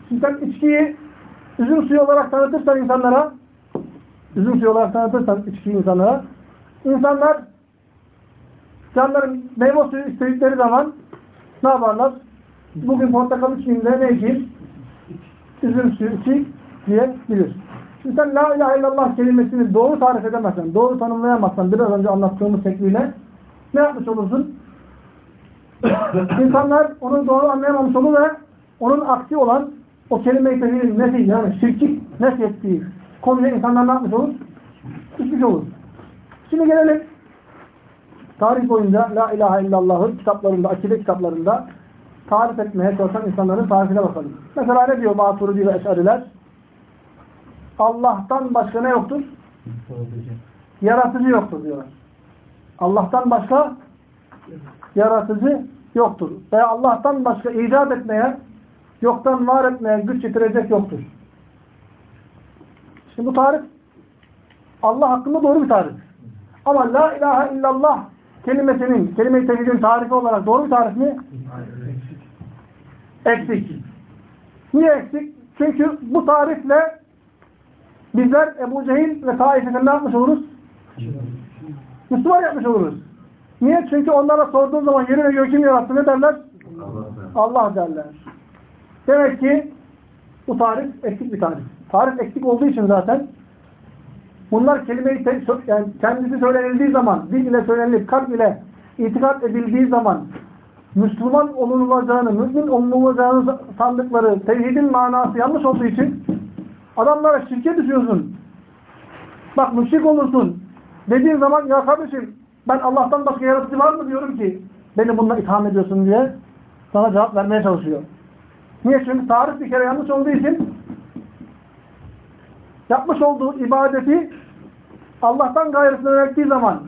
Şimdi sen içkiyi üzüm suyu olarak tanıtırsan insanlara üzüm suyu olarak tanıtırsan içkiyi insanlara insanlar canların meyve suyu istedikleri zaman ne yaparlar? Bugün portakal içeyim de ne içeyim? Üzüm suyu içeyim diyebilir. Şimdi sen la ilahe illallah kelimesini doğru tarif edemezsen, doğru tanımlayamazsan biraz önce anlattığımız şekliyle ne yapmış olursun? İnsanlar onu doğru anlayamamış olur ve onun aksi olan o kelime-i tevhidin nefi yani şirki nef ettiği konuya insanlar ne yapmış olur? Düşmüş olur. Şimdi gelelim tarih boyunca La ilahe illallah'ın kitaplarında, akide kitaplarında tarif etmeye çalışan insanların tarifine bakalım. Mesela ne diyor Maturidi ve Eşariler? Allah'tan başka ne yoktur? Yaratıcı yoktur diyorlar. Allah'tan başka yaratıcı yoktur. Veya Allah'tan başka icat etmeye, yoktan var etmeye güç yetirecek yoktur. Şimdi bu tarif Allah hakkında doğru bir tarif. Ama la ilahe illallah kelimesinin, kelime-i tevhidin tarifi olarak doğru bir tarif mi? Eksik. Niye eksik? Çünkü bu tarifle bizler Ebu Cehil ve taifesini ne yapmış oluruz? Müslüman yapmış oluruz. Niye? Çünkü onlara sorduğun zaman yeri ve göğü kim yarattı ne derler? Allah derler. Demek ki bu tarif eksik bir tarif. Tarif eksik olduğu için zaten bunlar kelimeyi yani kendisi söylenildiği zaman, dil ile söylenilip kalp ile itikat edildiği zaman Müslüman olunulacağını, mümin olunulacağını sandıkları tevhidin manası yanlış olduğu için adamlara şirke düşüyorsun. Bak müşrik olursun. Dediğin zaman ya kardeşim ben Allah'tan başka yaratıcı var mı diyorum ki beni bununla itham ediyorsun diye sana cevap vermeye çalışıyor. Niye? Çünkü tarif bir kere yanlış olduğu için yapmış olduğu ibadeti Allah'tan gayrısına yönelttiği zaman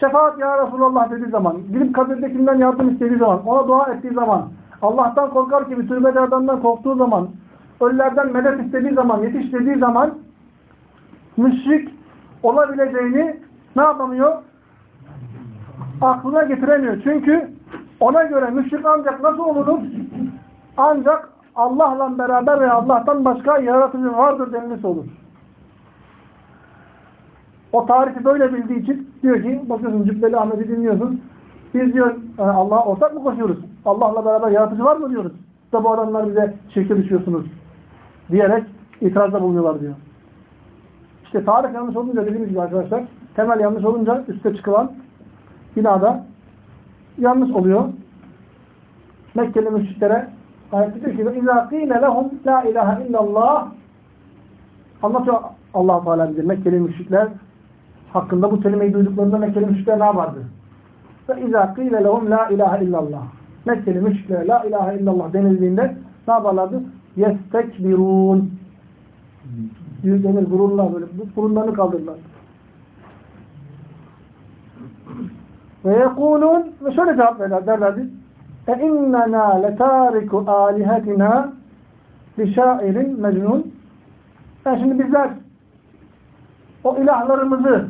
şefaat ya Resulallah dediği zaman gidip kabirdekinden yardım istediği zaman ona dua ettiği zaman Allah'tan korkar gibi türbelerden korktuğu zaman ölülerden medet istediği zaman yetiş dediği zaman müşrik olabileceğini ne yapamıyor? Aklına getiremiyor. Çünkü ona göre müşrik ancak nasıl olunur? Ancak Allah'la beraber ve Allah'tan başka yaratıcı vardır denilmesi olur. O tarifi böyle bildiği için diyor ki, bakıyorsun Cübbeli Ahmet'i dinliyorsun. Biz diyor e, Allah'a ortak mı koşuyoruz? Allah'la beraber yaratıcı var mı diyoruz? İşte bu adamlar bize şirke düşüyorsunuz. Diyerek itirazda bulunuyorlar diyor. İşte tarih yanlış olunca dediğimiz gibi arkadaşlar, temel yanlış olunca üste çıkılan binada yanlış oluyor. Mekkeli müşriklere ayet diyor ki اِذَا قِيلَ لَهُمْ لَا اِلَٰهَ اِلَّا اللّٰهِ Anlatıyor allah Teala bize Mekkeli müşrikler hakkında bu kelimeyi duyduklarında Mekkeli müşrikler ne yapardı? وَاِذَا قِيلَ لَهُمْ لَا اِلَٰهَ اِلَّا اللّٰهِ Mekkeli müşriklere la ilahe illallah denildiğinde ne yaparlardı? يَسْتَكْبِرُونَ Yüzlenir, gururlar böyle. Burunlarını kaldırırlar. Ve yekulun ve şöyle cevap verirler derlerdi. E innena letariku alihetina li şairin mecnun. Yani şimdi bizler o ilahlarımızı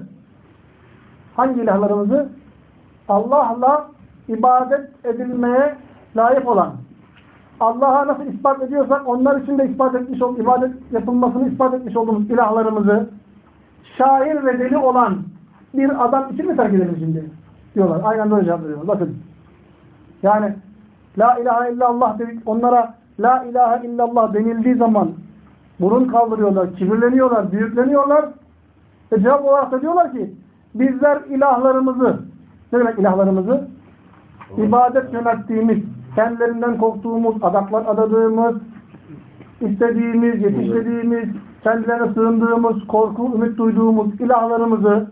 hangi ilahlarımızı? Allah'la ibadet edilmeye layık olan Allah'a nasıl ispat ediyorsak onlar için de ispat etmiş ol, ibadet yapılmasını ispat etmiş olduğumuz ilahlarımızı şair ve deli olan bir adam için mi terk edelim şimdi? Diyorlar. Aynen böyle cevap veriyorlar. Bakın. Yani La ilahe illallah dedik. Onlara La ilahe illallah denildiği zaman burun kaldırıyorlar, kibirleniyorlar, büyükleniyorlar. Ve cevap olarak da diyorlar ki bizler ilahlarımızı ne demek ilahlarımızı? İbadet yönettiğimiz, kendilerinden korktuğumuz, adaklar adadığımız, istediğimiz, yetiştirdiğimiz, kendilerine sığındığımız, korku, ümit duyduğumuz ilahlarımızı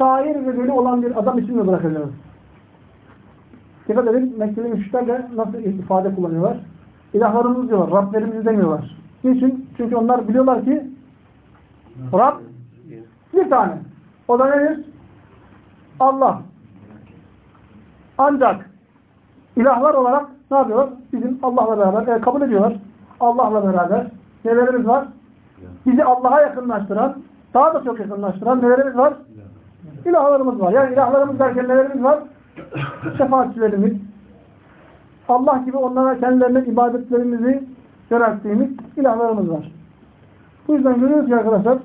şair ve deli olan bir adam için mi bırakacağız? Dikkat edin, Mekkeli müşrikler de nasıl ifade kullanıyorlar? İlahlarımız diyorlar, Rablerimizi demiyorlar. Niçin? Çünkü onlar biliyorlar ki Rab bir tane. O da nedir? Allah. Ancak ilahlar olarak ne yapıyorlar? Bizim Allah'la beraber e, kabul ediyorlar. Allah'la beraber nelerimiz var? Bizi Allah'a yakınlaştıran, daha da çok yakınlaştıran nelerimiz var? İlahlarımız var. Yani ilahlarımız derken nelerimiz var? Şefaatçilerimiz. Allah gibi onlara kendilerine ibadetlerimizi yönelttiğimiz ilahlarımız var. Bu yüzden görüyoruz ki arkadaşlar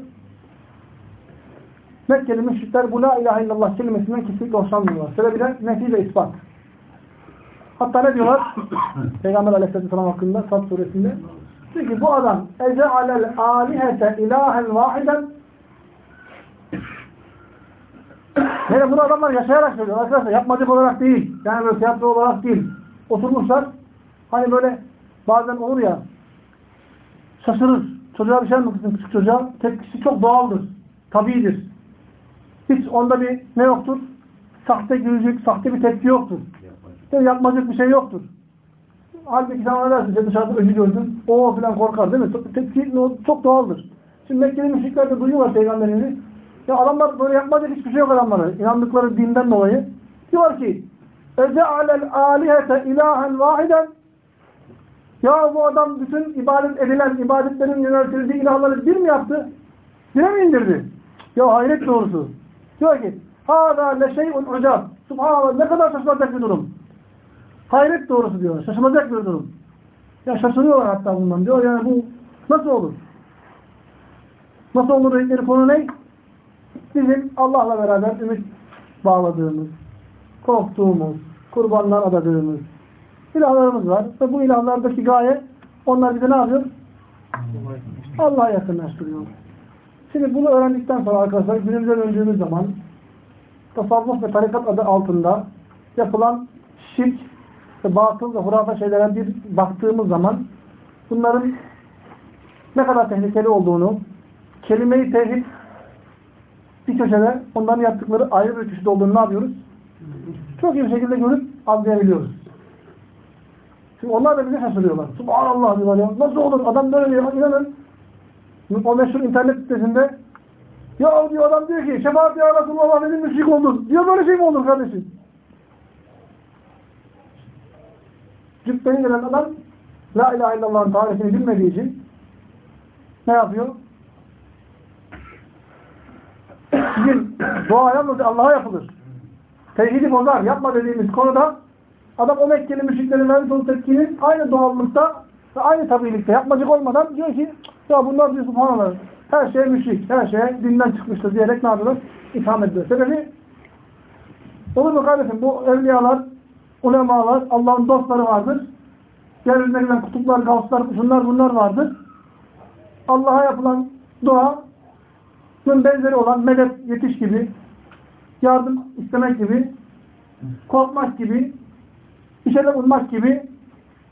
Mekkeli müşrikler bu la ilahe illallah kelimesinden kesinlikle hoşlanmıyorlar. Sebebi de nefi ve ispat. Hatta ne diyorlar? Peygamber aleyhisselam hakkında Sad suresinde diyor ki bu adam ece'alel alihete ilahen vahiden yani bunu adamlar yaşayarak söylüyor. Arkadaşlar yapmacık olarak değil. Yani böyle tiyatro olarak değil. Oturmuşlar. Hani böyle bazen olur ya şaşırır. Çocuğa bir şey anlatırsın küçük çocuğa. Tepkisi çok doğaldır. Tabiidir. Hiç onda bir ne yoktur? Sahte gülücük, sahte bir tepki yoktur. Yani yapmacık bir şey yoktur. Halbuki sen ona dersin, dışarıda ölü gördün, o falan korkar değil mi? Tepki çok doğaldır. Şimdi Mekkeli müşrikler de duyuyorlar peygamberimizi. Ya adamlar böyle yapmacık hiçbir şey yok adamlara. İnandıkları dinden dolayı. Diyor ki اَجَعَلَ الْآلِهَةَ ilahen vahiden Ya bu adam bütün ibadet edilen, ibadetlerin yöneltildiği ilahları bir mi yaptı? Bire mi indirdi? Ya hayret doğrusu. Diyor ki هَذَا لَشَيْءٌ عُجَابٌ Subhanallah ne kadar şaşılacak bir durum. Hayret doğrusu diyor. Şaşılacak bir durum. Ya şaşırıyorlar hatta bundan. Diyor yani bu nasıl olur? Nasıl olur dedikleri konu ne? Bizim Allah'la beraber ümit bağladığımız, korktuğumuz, kurbanlar adadığımız ilahlarımız var. Ve bu ilahlardaki gaye onlar bize ne yapıyor? Allah'a yakınlaştırıyor. Şimdi bunu öğrendikten sonra arkadaşlar günümüze döndüğümüz zaman tasavvuf ve tarikat adı altında yapılan şirk ve batıl ve hurafa şeylere bir baktığımız zaman bunların ne kadar tehlikeli olduğunu kelime-i tevhid bir köşede onların yaptıkları ayrı bir köşede olduğunu ne yapıyoruz? Çok iyi bir şekilde görüp anlayabiliyoruz. Şimdi onlar da bize şaşırıyorlar. Subhanallah diyorlar ya. Nasıl olur? Adam böyle diyor. İnanın. O meşhur internet sitesinde ya diyor adam diyor ki şefaat ya Resulullah dedim müşrik oldun. Diyor böyle şey mi olur kardeşim? Cübbeli gelen adam La ilahe illallah'ın tarifini bilmediği için ne yapıyor? Sizin dua yalnızca Allah'a yapılır. Tevhidi bozar. Yapma dediğimiz konuda adam o Mekkeli müşriklerin vermiş olduğu tepkinin aynı doğallıkta ve aynı tabiilikte yapmacık olmadan diyor ki ya bunlar diyor subhanallah her şeye müşrik, her şeye dinden çıkmıştır diyerek ne yapıyorlar? İtham ediyor. Sebebi olur mu kardeşim? Bu evliyalar, ulemalar, Allah'ın dostları vardır. Yeryüzüne giden kutuplar, gavslar, şunlar bunlar vardır. Allah'a yapılan dua benzeri olan medet yetiş gibi, yardım istemek gibi, korkmak gibi, bir şeyler ummak gibi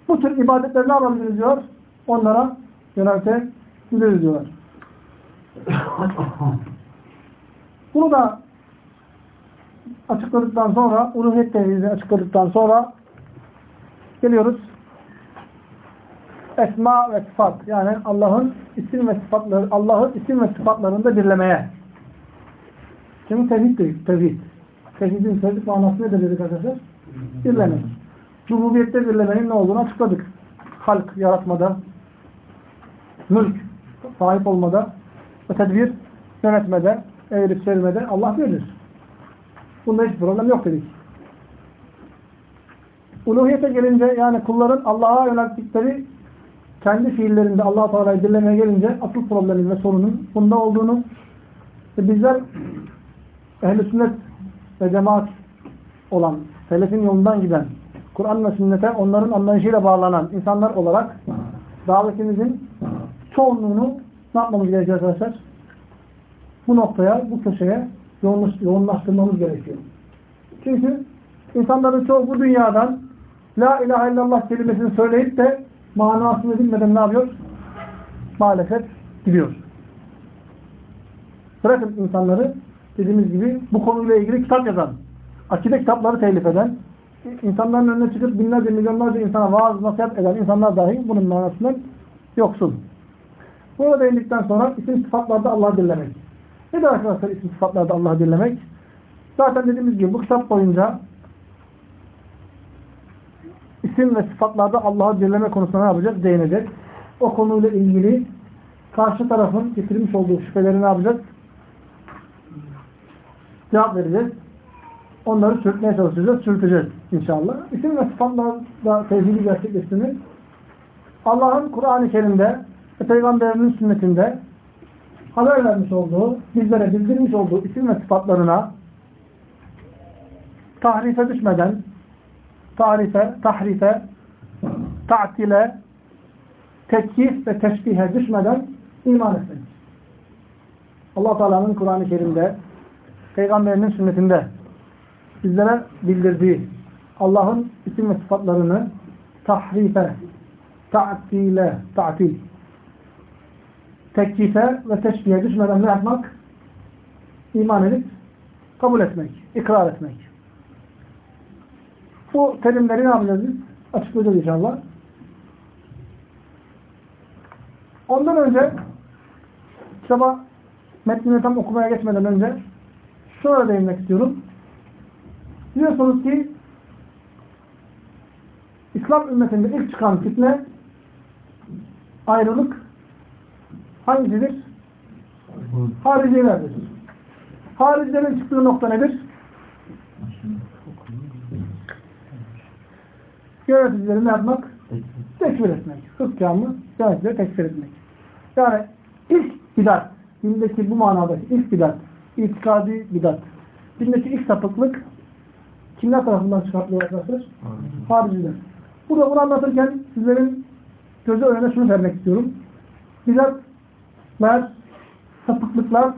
bu tür ibadetleri ne yapabiliriz diyor? Onlara yöneltebiliriz diyorlar. Bunu da açıkladıktan sonra, uluhiyet tevhidini açıkladıktan sonra geliyoruz esma ve sıfat yani Allah'ın isim ve sıfatları Allah'ın isim ve sıfatlarında birlemeye. Şimdi tevhid değil, tevhid. Tevhidin sözlük manası nedir dedik arkadaşlar? Birlemek. Rububiyette birlemenin ne olduğunu açıkladık. Halk yaratmada, mülk sahip olmada ve tedbir yönetmede, eğilip çevirmede Allah bilir. Bunda hiç problem yok dedik. Uluhiyete gelince yani kulların Allah'a yönelttikleri kendi fiillerinde allah Teala'yı birlemeye gelince asıl problemin ve sorunun bunda olduğunu ve bizler ehl sünnet ve cemaat olan selefin yolundan giden Kur'an ve sünnete onların anlayışıyla bağlanan insanlar olarak davetimizin çoğunluğunu ne yapmamız gerekiyor arkadaşlar? Bu noktaya, bu köşeye yoğunlaştırmamız gerekiyor. Çünkü insanların çoğu bu dünyadan La ilahe illallah kelimesini söyleyip de manasını bilmeden ne yapıyor? Maalesef gidiyor. Bırakın insanları dediğimiz gibi bu konuyla ilgili kitap yazan, akide kitapları telif eden, insanların önüne çıkıp binlerce milyonlarca insana vaaz nasihat eden insanlar dahi bunun manasından yoksun. Burada değindikten sonra isim sıfatlarda Allah'ı dinlemek. Nedir arkadaşlar isim sıfatlarda Allah'ı dinlemek? Zaten dediğimiz gibi bu kitap boyunca isim ve sıfatlarda Allah'ı birleme konusunda ne yapacağız? Değinecek. O konuyla ilgili karşı tarafın getirmiş olduğu şüpheleri ne yapacağız? Cevap vereceğiz. Onları çürütmeye çalışacağız, çürüteceğiz inşallah. İsim ve sıfatlarda tevhidi gerçekleştirmek Allah'ın Kur'an-ı Kerim'de ve Peygamberinin sünnetinde haber vermiş olduğu, bizlere bildirmiş olduğu isim ve sıfatlarına tahrife düşmeden, tarife, tahrife, ta'tile, tekkif ve teşbihe düşmeden iman etmek. allah Teala'nın Kur'an-ı Kerim'de, Peygamberinin sünnetinde bizlere bildirdiği Allah'ın isim ve sıfatlarını tahrife, ta'tile, ta'til, tekkife ve teşbihe düşmeden ne yapmak? İman edip kabul etmek, ikrar etmek. Bu terimleri ne yapacağız biz? Açıklayacağız inşallah. Ondan önce kitaba metnini tam okumaya geçmeden önce şöyle değinmek istiyorum. Biliyorsunuz ki İslam ümmetinde ilk çıkan fitne ayrılık hangisidir? Haricilerdir. Haricilerin çıktığı nokta nedir? Yöneticileri ne yapmak? Tekfir etmek. Hükkamı yöneticileri tekfir etmek. Yani ilk bidat, dindeki bu manadaki ilk bidat, itikadi bidat, dindeki ilk sapıklık kimler tarafından çıkartılıyor arkadaşlar? Hariciler. Burada bunu anlatırken sizlerin gözü önüne şunu vermek istiyorum. Bidatler, sapıklıklar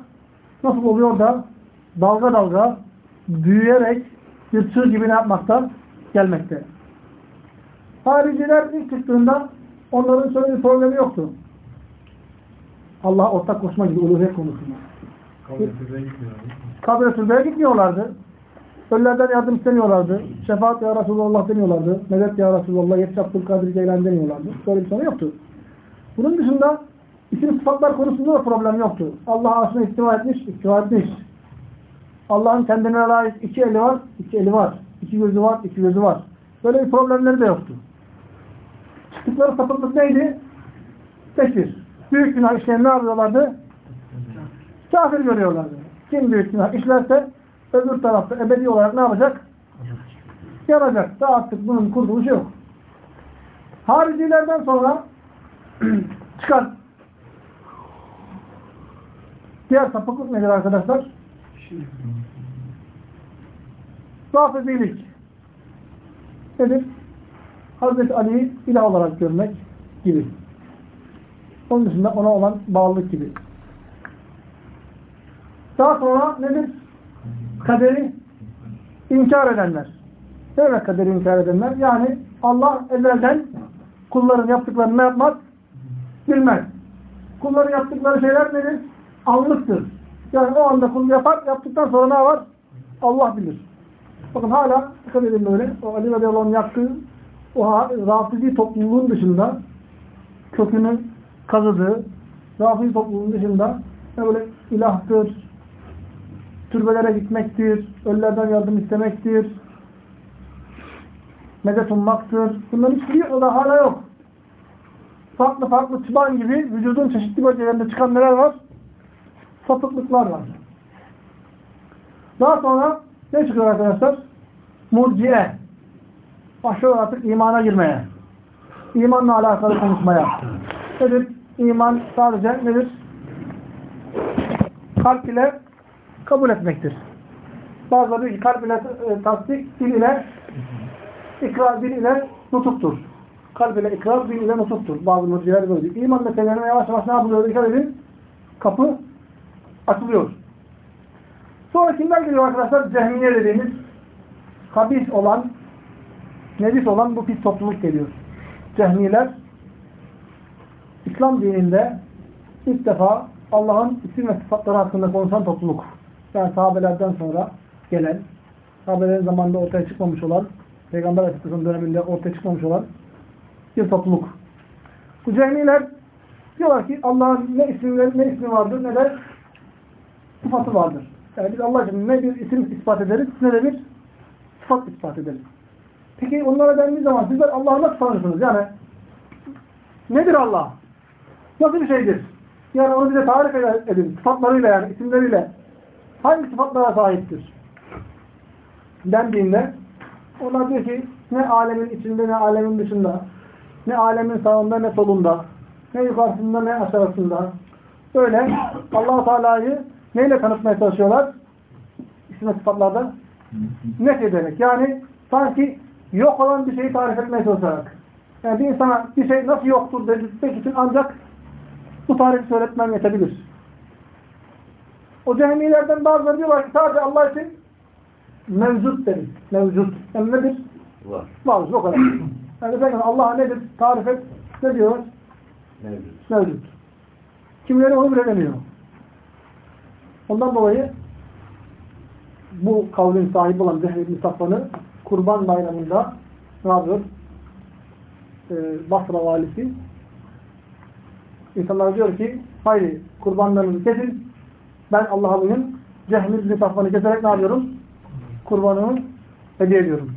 nasıl oluyor da dalga dalga büyüyerek bir çığ gibi ne yapmakta? Gelmekte. Hariciler ilk çıktığında onların şöyle bir problemi yoktu. Allah'a ortak koşma gibi uluhiyet konusunda. Kabre türbeye gitmiyorlardı. Ölülerden yardım istemiyorlardı. Şefaat ya Resulallah demiyorlardı. Medet ya Resulallah, Yetş Abdülkadir Ceylan demiyorlardı. Böyle bir sorun yoktu. Bunun dışında isim sıfatlar konusunda da problem yoktu. Allah aslında istiva etmiş, istiva etmiş. Allah'ın kendine layık iki eli var, iki eli var. İki gözü var, iki gözü var. Böyle bir problemleri de yoktu. Çıktıkları sapıklık neydi? Tekfir. Büyük günah işleyen ne yapıyorlardı? Kafir görüyorlardı. kim büyük günah işlerse öbür tarafta ebedi olarak ne yapacak? Yanacak. Daha artık bunun kurtuluşu yok. Haricilerden sonra çıkan diğer sapıklık nedir arkadaşlar? Rafizilik. Nedir? Hazreti Ali'yi ilah olarak görmek gibi. Onun dışında ona olan bağlılık gibi. Daha sonra nedir? Kaderi inkar edenler. Ne demek kaderi inkar edenler? Yani Allah ezelden kulların yaptıklarını ne yapmaz? Bilmez. Kulların yaptıkları şeyler nedir? Anlıktır. Yani o anda kul yapar, yaptıktan sonra ne var? Allah bilir. Bakın hala dikkat edin böyle. O Ali radıyallahu anh yaptığı o rafizi topluluğun dışında kökünü kazıdığı rafizi topluluğun dışında böyle ilahtır, türbelere gitmektir, ölülerden yardım istemektir, medet ummaktır. Bunların hiçbiri o da hala yok. Farklı farklı çıban gibi vücudun çeşitli bölgelerinde çıkan neler var? Sapıklıklar var. Daha sonra ne çıkıyor arkadaşlar? Murciye. Başlıyor artık imana girmeye. İmanla alakalı konuşmaya. Nedir? İman sadece nedir? Kalp ile kabul etmektir. Bazıları diyor ki kalp ile e, tasdik, dil ile ikrar, dil ile nutuktur. Kalp ile ikrar, dil ile nutuktur. Bazı murciyeler böyle diyor. İman meselelerine yavaş yavaş ne yapılıyor? Dikkat edin. Kapı açılıyor. Sonra kimler geliyor arkadaşlar? Cehmiye dediğimiz habis olan, nevis olan bu pis topluluk geliyor. Cehmiler İslam dininde ilk defa Allah'ın isim ve sıfatları hakkında konuşan topluluk. Yani sahabelerden sonra gelen, sahabelerin zamanında ortaya çıkmamış olan, Peygamber Aleyhisselam döneminde ortaya çıkmamış olan bir topluluk. Bu cehmiler diyorlar ki Allah'ın ne ismi, ne ismi vardır ne de sıfatı vardır. Yani biz Allah için ne bir isim ispat ederiz ne de bir sıfat ispat ederiz. Peki onlara dendiği zaman sizler Allah'ı nasıl tanırsınız? Yani nedir Allah? Nasıl bir şeydir? Yani onu bize tarif edin. Sıfatlarıyla yani isimleriyle. Hangi sıfatlara sahiptir? Dendiğinde onlar diyor ki ne alemin içinde ne alemin dışında ne alemin sağında ne solunda ne yukarısında ne aşağısında öyle allah Teala'yı neyle tanıtmaya çalışıyorlar? İsim ve sıfatlarda net ederek. Yani sanki yok olan bir şeyi tarif etmeye çalışarak. Yani bir insana bir şey nasıl yoktur dedirtmek için ancak bu tarifi söyletmem yetebilir. O cehmilerden bazıları diyorlar ki sadece Allah için mevcut deriz. Mevcut. Yani nedir? Var. Vardır. O kadar. Yani sen Allah nedir? Tarif et. Ne diyorlar? Mevcut. Mevcut. Kimileri onu bile demiyor. Ondan dolayı bu kavlin sahibi olan Zehri ibn Kurban Bayramı'nda ne yapıyor? Ee, Basra valisi insanlar diyor ki haydi kurbanlarınızı kesin ben Allah'a uyun Cehmi ibn Safvan'ı keserek ne yapıyorum? Kurbanımı hediye ediyorum.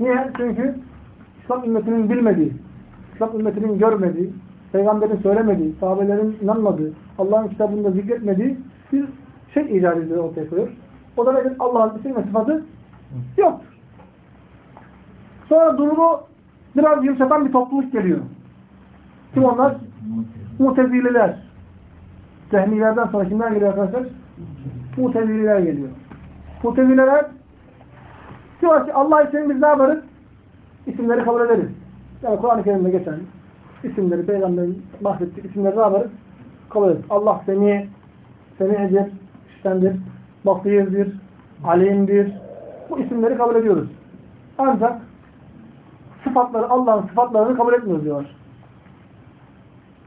Niye? Çünkü İslam ümmetinin bilmediği, İslam ümmetinin görmediği, Peygamberin söylemediği, sahabelerin inanmadığı, Allah'ın kitabında zikretmediği bir şey icat ediyor ortaya koyuyor. O da nedir? Allah'ın isim ve sıfatı yoktur. Sonra durumu biraz yumuşatan bir topluluk geliyor. Kim onlar? Mutezililer. Cehmilerden sonra kimler geliyor arkadaşlar? Mutezililer geliyor. Mutezililer diyor ki Allah için biz ne yaparız? İsimleri kabul ederiz. Yani Kur'an-ı Kerim'de geçen isimleri, Peygamberin bahsettiği isimleri ne yaparız? Kabul ederiz. Allah seni, semi'dir, iştendir, basirdir, alimdir. Bu isimleri kabul ediyoruz. Ancak sıfatları, Allah'ın sıfatlarını kabul etmiyoruz diyorlar.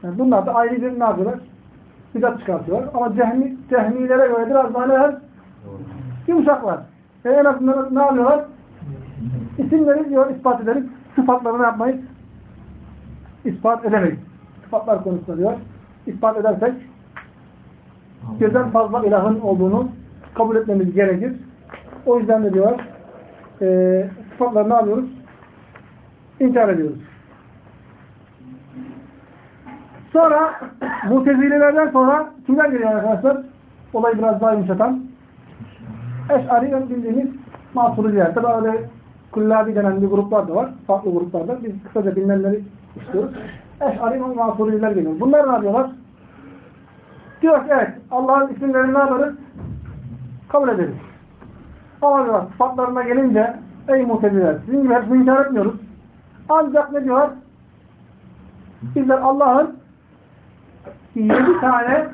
Yani bunlar da ayrı bir ne yapıyorlar? Bidat çıkartıyorlar. Ama cehmi, cehmilere göre biraz daha neler? Yumuşaklar. E en azından ne yapıyorlar? İsimleri diyor ispat ederiz. Sıfatlarını yapmayız. İspat edemeyiz. Sıfatlar konusunda diyor. İspat edersek birden fazla ilahın olduğunu kabul etmemiz gerekir. O yüzden de diyor e, sıfatları ne yapıyoruz? İnkar ediyoruz. Sonra mutezilelerden sonra kimler geliyor arkadaşlar? Olayı biraz daha yumuşatan. Eş'ari bildiğimiz Maturidiler. Tabi öyle kullabi denen bir gruplar da var. Farklı gruplarda. Biz kısaca bilinenleri istiyoruz. Eş'ari Maturidiler geliyor. Bunlar ne yapıyorlar? Diyor ki evet Allah'ın isimlerini ne yaparız? Kabul ederiz. Ama sıfatlarına gelince ey muteziler sizin gibi hepsini inkar etmiyoruz. Ancak ne diyorlar? Bizler Allah'ın yedi tane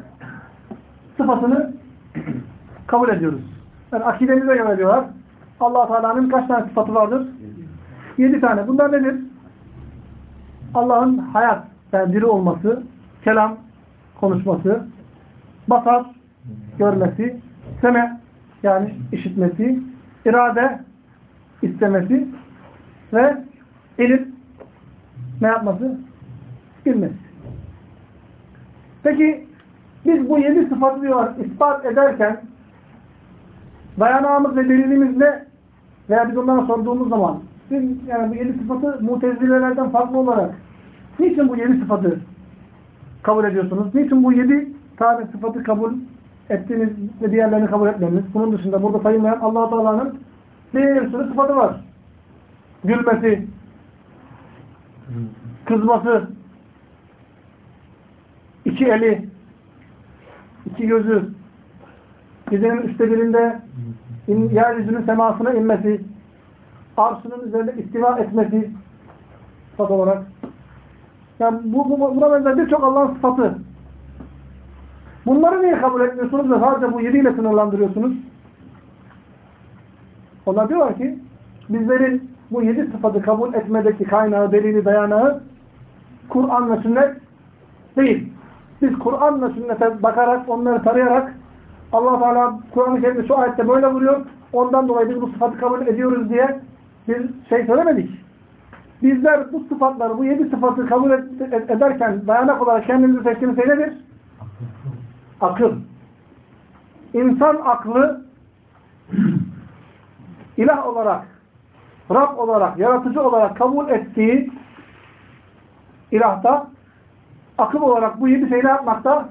sıfatını kabul ediyoruz. Yani akidemize göre diyorlar. allah Teala'nın kaç tane sıfatı vardır? Yedi tane. Bunlar nedir? Allah'ın hayat, yani diri olması, kelam, konuşması, basar, görmesi, seme, yani işitmesi, irade, istemesi ve ilim, ne yapması? Bilmesi. Peki, biz bu yedi sıfatı diyorlar, ispat ederken dayanağımız ve delilimiz ne? Veya biz onlara sorduğumuz zaman siz yani bu yedi sıfatı mutezilelerden farklı olarak niçin bu yedi sıfatı kabul ediyorsunuz? Niçin bu yedi tane sıfatı kabul ettiğiniz ve diğerlerini kabul etmeniz? Bunun dışında burada sayılmayan allah Teala'nın bir sürü sıfatı var. Gülmesi, kızması, iki eli, iki gözü, gecenin üçte birinde in, yeryüzünün semasına inmesi, arşının üzerinde istiva etmesi sıfat olarak. Yani bu, bu, buna benzer birçok Allah'ın sıfatı. Bunları niye kabul etmiyorsunuz ve sadece bu yediyle sınırlandırıyorsunuz? Onlar diyorlar ki bizlerin bu yedi sıfatı kabul etmedeki kaynağı, delili, dayanağı Kur'an ve sünnet değil. Biz Kur'an ve sünnete bakarak, onları tarayarak allah Teala Kur'an-ı Kerim'de şu ayette böyle vuruyor. Ondan dolayı biz bu sıfatı kabul ediyoruz diye bir şey söylemedik. Bizler bu sıfatları, bu yedi sıfatı kabul ederken dayanak olarak kendimizi seçtiğimiz şey nedir? Akıl. İnsan aklı ilah olarak, Rab olarak, yaratıcı olarak kabul ettiği ilahta akıl olarak bu yedi şeyi yapmakta?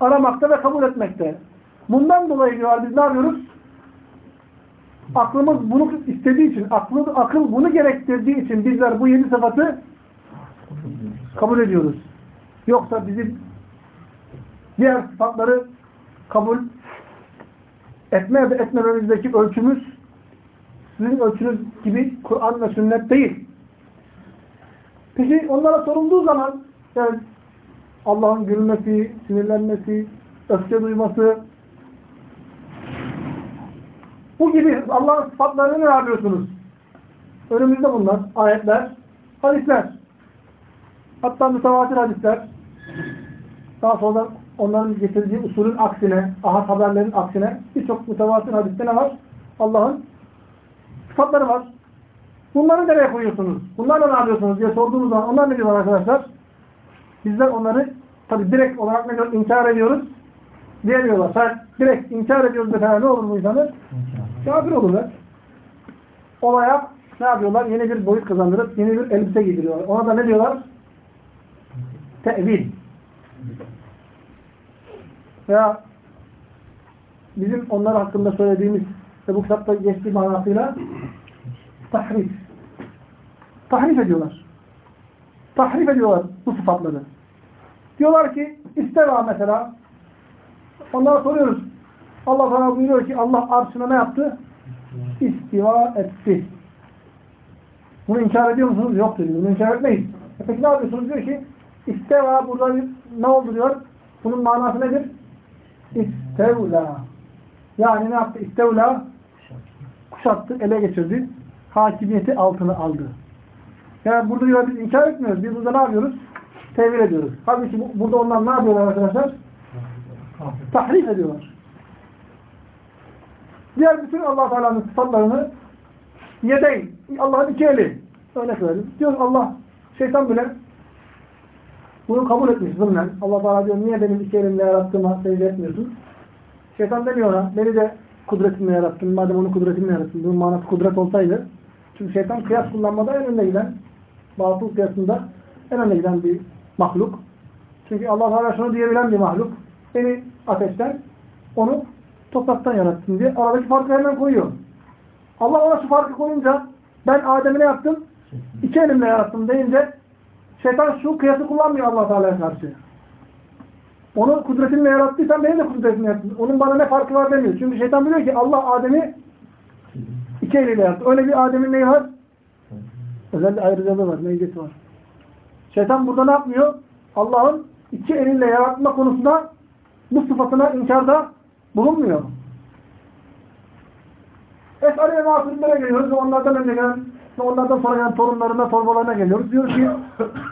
Aramakta ve kabul etmekte. Bundan dolayı diyorlar biz ne yapıyoruz? Aklımız bunu istediği için, aklı, akıl bunu gerektirdiği için bizler bu yedi sıfatı kabul ediyoruz. Yoksa bizim diğer sıfatları kabul etme ve etmememizdeki ölçümüz sizin ölçünüz gibi Kur'an ve sünnet değil. Peki onlara sorulduğu zaman yani Allah'ın gülmesi, sinirlenmesi, öfke duyması bu gibi Allah'ın sıfatlarını ne yapıyorsunuz? Önümüzde bunlar. Ayetler, hadisler. Hatta mütevatir hadisler. Daha sonra onların getirdiği usulün aksine, ahad haberlerin aksine birçok mütevatir hadiste ne var? Allah'ın sıfatları var. Bunları nereye koyuyorsunuz? Bunlarla ne yapıyorsunuz diye sorduğumuz zaman onlar ne diyorlar arkadaşlar? Bizler onları tabi direkt olarak ne diyor? İnkar ediyoruz. Diyemiyorlar. Sen direkt inkar ediyoruz mesela ne olur bu insanı? Kafir olurlar. Olaya ne yapıyorlar? Yeni bir boyut kazandırıp yeni bir elbise giydiriyorlar. Ona da ne diyorlar? Tevil. Veya bizim onlar hakkında söylediğimiz ve bu kitapta geçtiği manasıyla tahrif. Tahrif ediyorlar. Tahrif ediyorlar bu sıfatları. Diyorlar ki isteva mesela onlara soruyoruz. Allah sana buyuruyor ki Allah arşına ne yaptı? İstiva etti. Bunu inkar ediyor musunuz? Yok diyor. Bunu inkar etmeyin. E peki ne yapıyorsunuz? Diyor ki isteva burada ne oldu diyor? Bunun manası nedir? İstevla. Yani ne yaptı? İstevla kuşattı, ele geçirdi. Hakimiyeti altına aldı. Yani burada diyor biz inkar etmiyoruz. Biz burada ne yapıyoruz? Tevil ediyoruz. Halbuki burada onlar ne yapıyorlar arkadaşlar? Tahrif ediyorlar. Diğer bütün allah Teala'nın sıfatlarını yedeyn, Allah'ın iki eli. Örnek verelim. Diyor Allah, şeytan bile bunu kabul etmiş zımnen. allah Teala diyor niye benim iki elimle yarattığıma secde etmiyorsun? Şeytan demiyor ona, beni de kudretimle yarattın. Madem onu kudretimle yarattın. Bunun manası kudret olsaydı. Çünkü şeytan kıyas kullanmada en önde giden, batıl kıyasında en önde giden bir mahluk. Çünkü Allah Teala şunu diyebilen bir mahluk. Beni ateşten, onu topraktan yarattın diye aradaki farkı hemen koyuyor. Allah ona şu farkı koyunca ben Adem'i ne yaptım? İki elimle yarattım deyince şeytan şu kıyası kullanmıyor allah Teala'ya karşı. Onu kudretinle yarattıysan benim de kudretimle yarattın. Onun bana ne farkı var demiyor. Çünkü şeytan biliyor ki Allah Adem'i iki eliyle yarattı. Öyle bir Adem'in neyi var? Özel bir ayrıcalığı var, meyvesi var. Şeytan burada ne yapmıyor? Allah'ın iki eliyle yaratma konusunda bu sıfatına inkarda bulunmuyor. Esari ve masullere geliyoruz onlardan önce gelen ve onlardan sonra gelen torunlarına, torbalarına geliyoruz. Diyoruz ki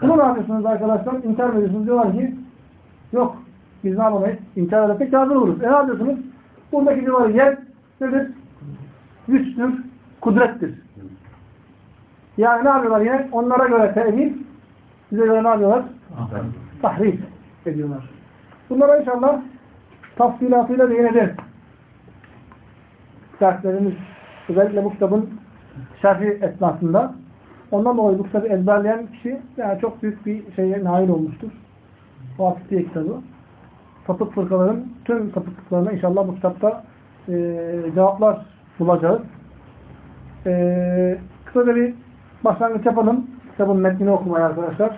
bunu ne yapıyorsunuz arkadaşlar? İnkar ediyorsunuz. Diyorlar ki yok biz ne yapamayız? İnkar edersek kâfir oluruz. E ne yapıyorsunuz? Buradaki diyorlar yer nedir? Güçtür, kudrettir. Yani ne yapıyorlar yine? Onlara göre tevhid, bize göre ne yapıyorlar? Tahrif ediyorlar. Bunlara inşallah tafsilatıyla değineceğiz. Derslerimiz özellikle bu kitabın şerhi esnasında. Ondan dolayı bu kitabı ezberleyen kişi yani çok büyük bir şeye nail olmuştur. Vasıtiye kitabı. Sapık fırkaların tüm sapıklıklarına inşallah bu kitapta e, cevaplar bulacağız. E, kısaca bir başlangıç yapalım. Kitabın metnini okumaya arkadaşlar.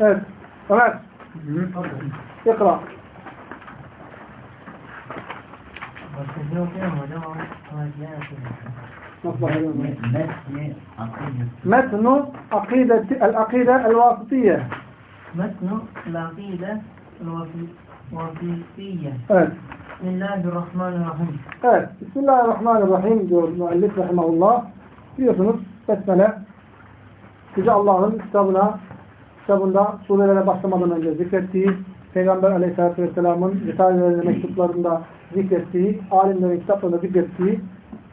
Evet. Ömer. İkra. Başkasını okuyamam hocam Nasıl bakıyorum? Metni akide. Metnu akideti el-akide el-vasıtiye. Metnu el-akide el-vasitiyye. Evet. Bismillahirrahmanirrahim. Evet. Bismillahirrahmanirrahim diyor müellif rahimahullah. Biliyorsunuz Besmele Yüce Allah'ın kitabına kitabında surelere başlamadan önce zikrettiği Peygamber aleyhissalatü vesselamın Risalelerinde mektuplarında zikrettiği, alimlerin kitaplarında zikrettiği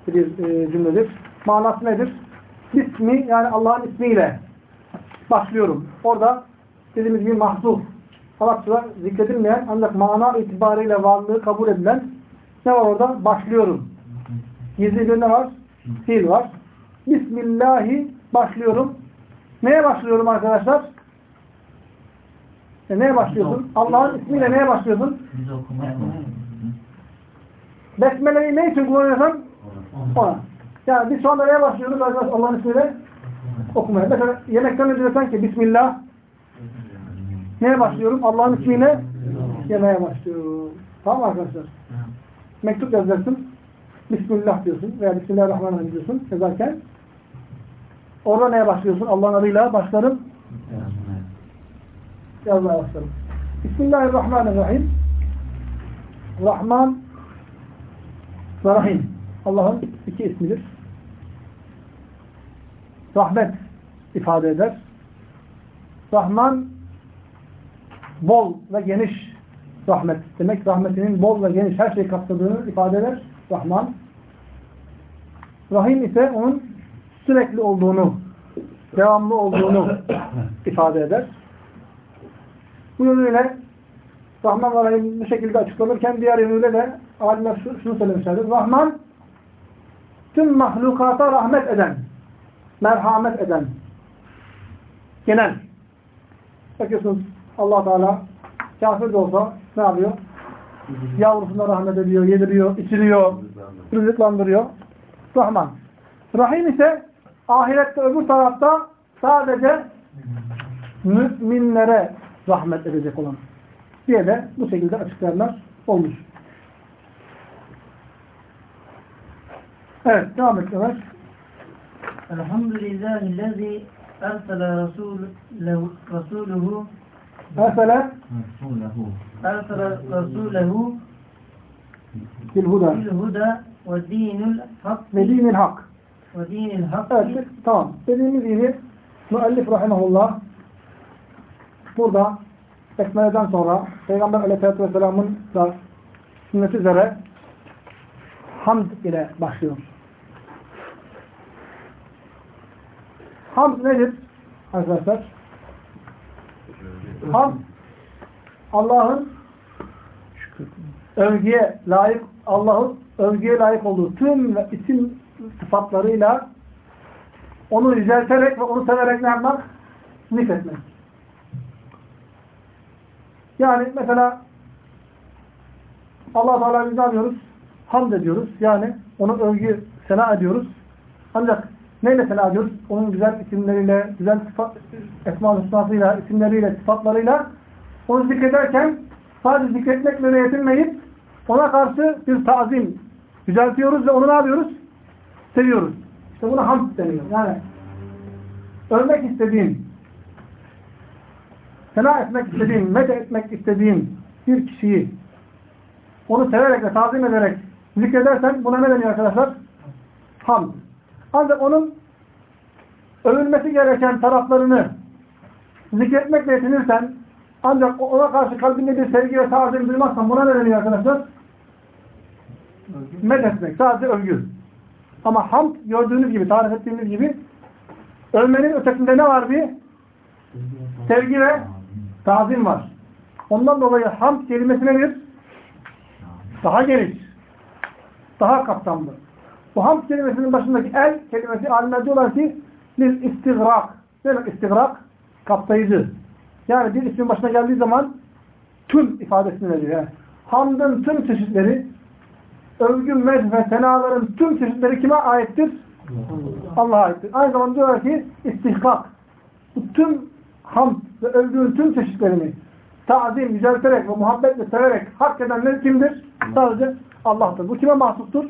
bir e, cümledir. Manası nedir? İsmi yani Allah'ın ismiyle başlıyorum. Orada dediğimiz gibi mahzuf. Arapçada zikredilmeyen ancak mana itibariyle varlığı kabul edilen ne var orada? Başlıyorum. Gizli bir ne var? Fiil var. Bismillahi başlıyorum. Neye başlıyorum arkadaşlar? E neye başlıyorsun? Allah'ın ismiyle neye başlıyorsun? Besmele'yi ne için kullanıyorsun? Ona. Yani biz şu anda neye başlıyoruz Allah'ın ismiyle? Okumaya. Mesela yemekten önce desen ki Bismillah. Neye başlıyorum? Allah'ın ismiyle yemeye başlıyorum. Tamam arkadaşlar? Mektup yazacaksın. Bismillah diyorsun veya Bismillahirrahmanirrahim diyorsun yazarken. Orada neye başlıyorsun? Allah'ın adıyla başlarım. Yazmaya başlarım. Bismillahirrahmanirrahim. Rahman ve Rahim. Allah'ın iki ismidir. Rahmet ifade eder. Rahman bol ve geniş rahmet. Demek rahmetinin bol ve geniş her şeyi kapsadığını ifade eder. Rahman. Rahim ise onun sürekli olduğunu, devamlı olduğunu ifade eder. Bu yönüyle Rahman ve Rahim bu şekilde açıklanırken diğer yönüyle de alimler şunu söylemişlerdir. Rahman tüm mahlukata rahmet eden, merhamet eden, genel. Bakıyorsunuz allah Teala kafir de olsa ne yapıyor? Yavrusuna rahmet ediyor, yediriyor, içiriyor, rızıklandırıyor. Rahman. Rahim ise ahirette öbür tarafta sadece müminlere rahmet edecek olan diye de bu şekilde açıklayanlar olmuş. إيه، الحمد لله الذي أرسل رسول رسوله. أرسل؟ رسوله. أرسل رسوله. في الهدى في الهدى ودين الحق. ودين الحق. ودين الحق. إيه، تمام بدين الدين مؤلف رحمه الله burada tekmeleden sonra Peygamber Aleyhisselatü Vesselam'ın da sünneti üzere hamd ile başlıyor. Hamd nedir arkadaşlar? Hamd Allah'ın övgüye layık Allah'ın övgüye layık olduğu tüm isim sıfatlarıyla onu yücelterek ve onu severek ne yapmak? zikretmek. Yani mesela Allah Teala biz ne yapıyoruz? Hamd ediyoruz. Yani onu övgü, sena ediyoruz. Ancak neyle sena ediyoruz? Onun güzel isimleriyle, güzel sıfat, esma-ı hüsnasıyla, isimleriyle, sıfatlarıyla onu zikrederken sadece zikretmekle yetinmeyip ona karşı bir tazim yüceltiyoruz ve onu ne yapıyoruz? Seviyoruz. İşte buna hamd deniyor. Yani övmek istediğin, sena etmek istediğin, med etmek istediğin bir kişiyi onu severek ve tazim ederek zikredersen buna ne deniyor arkadaşlar? Hamd. Ancak onun övülmesi gereken taraflarını zikretmekle yetinirsen ancak ona karşı kalbinde bir sevgi ve tazim duymazsan buna ne deniyor arkadaşlar? Med etmek. Sadece övgü. Ama hamd gördüğünüz gibi, tarif ettiğimiz gibi övmenin ötesinde ne var bir? Sevgi ve tazim var. Ondan dolayı hamd kelimesi nedir? Daha geniş. Daha kapsamlı. Bu hamd kelimesinin başındaki el kelimesi alimler diyorlar ki bir istigrak. Ne demek istigrak? Kapsayıcı. Yani bir ismin başına geldiği zaman tüm ifadesini veriyor. Yani hamdın tüm çeşitleri övgü, med ve senaların tüm çeşitleri kime aittir? Allah'a aittir. Aynı zamanda diyorlar ki istihkak. Bu tüm hamd ve övgünün tüm çeşitlerini tazim, yücelterek ve muhabbetle severek hak edenler kimdir? Sadece Allah'tır. Bu kime mahsustur?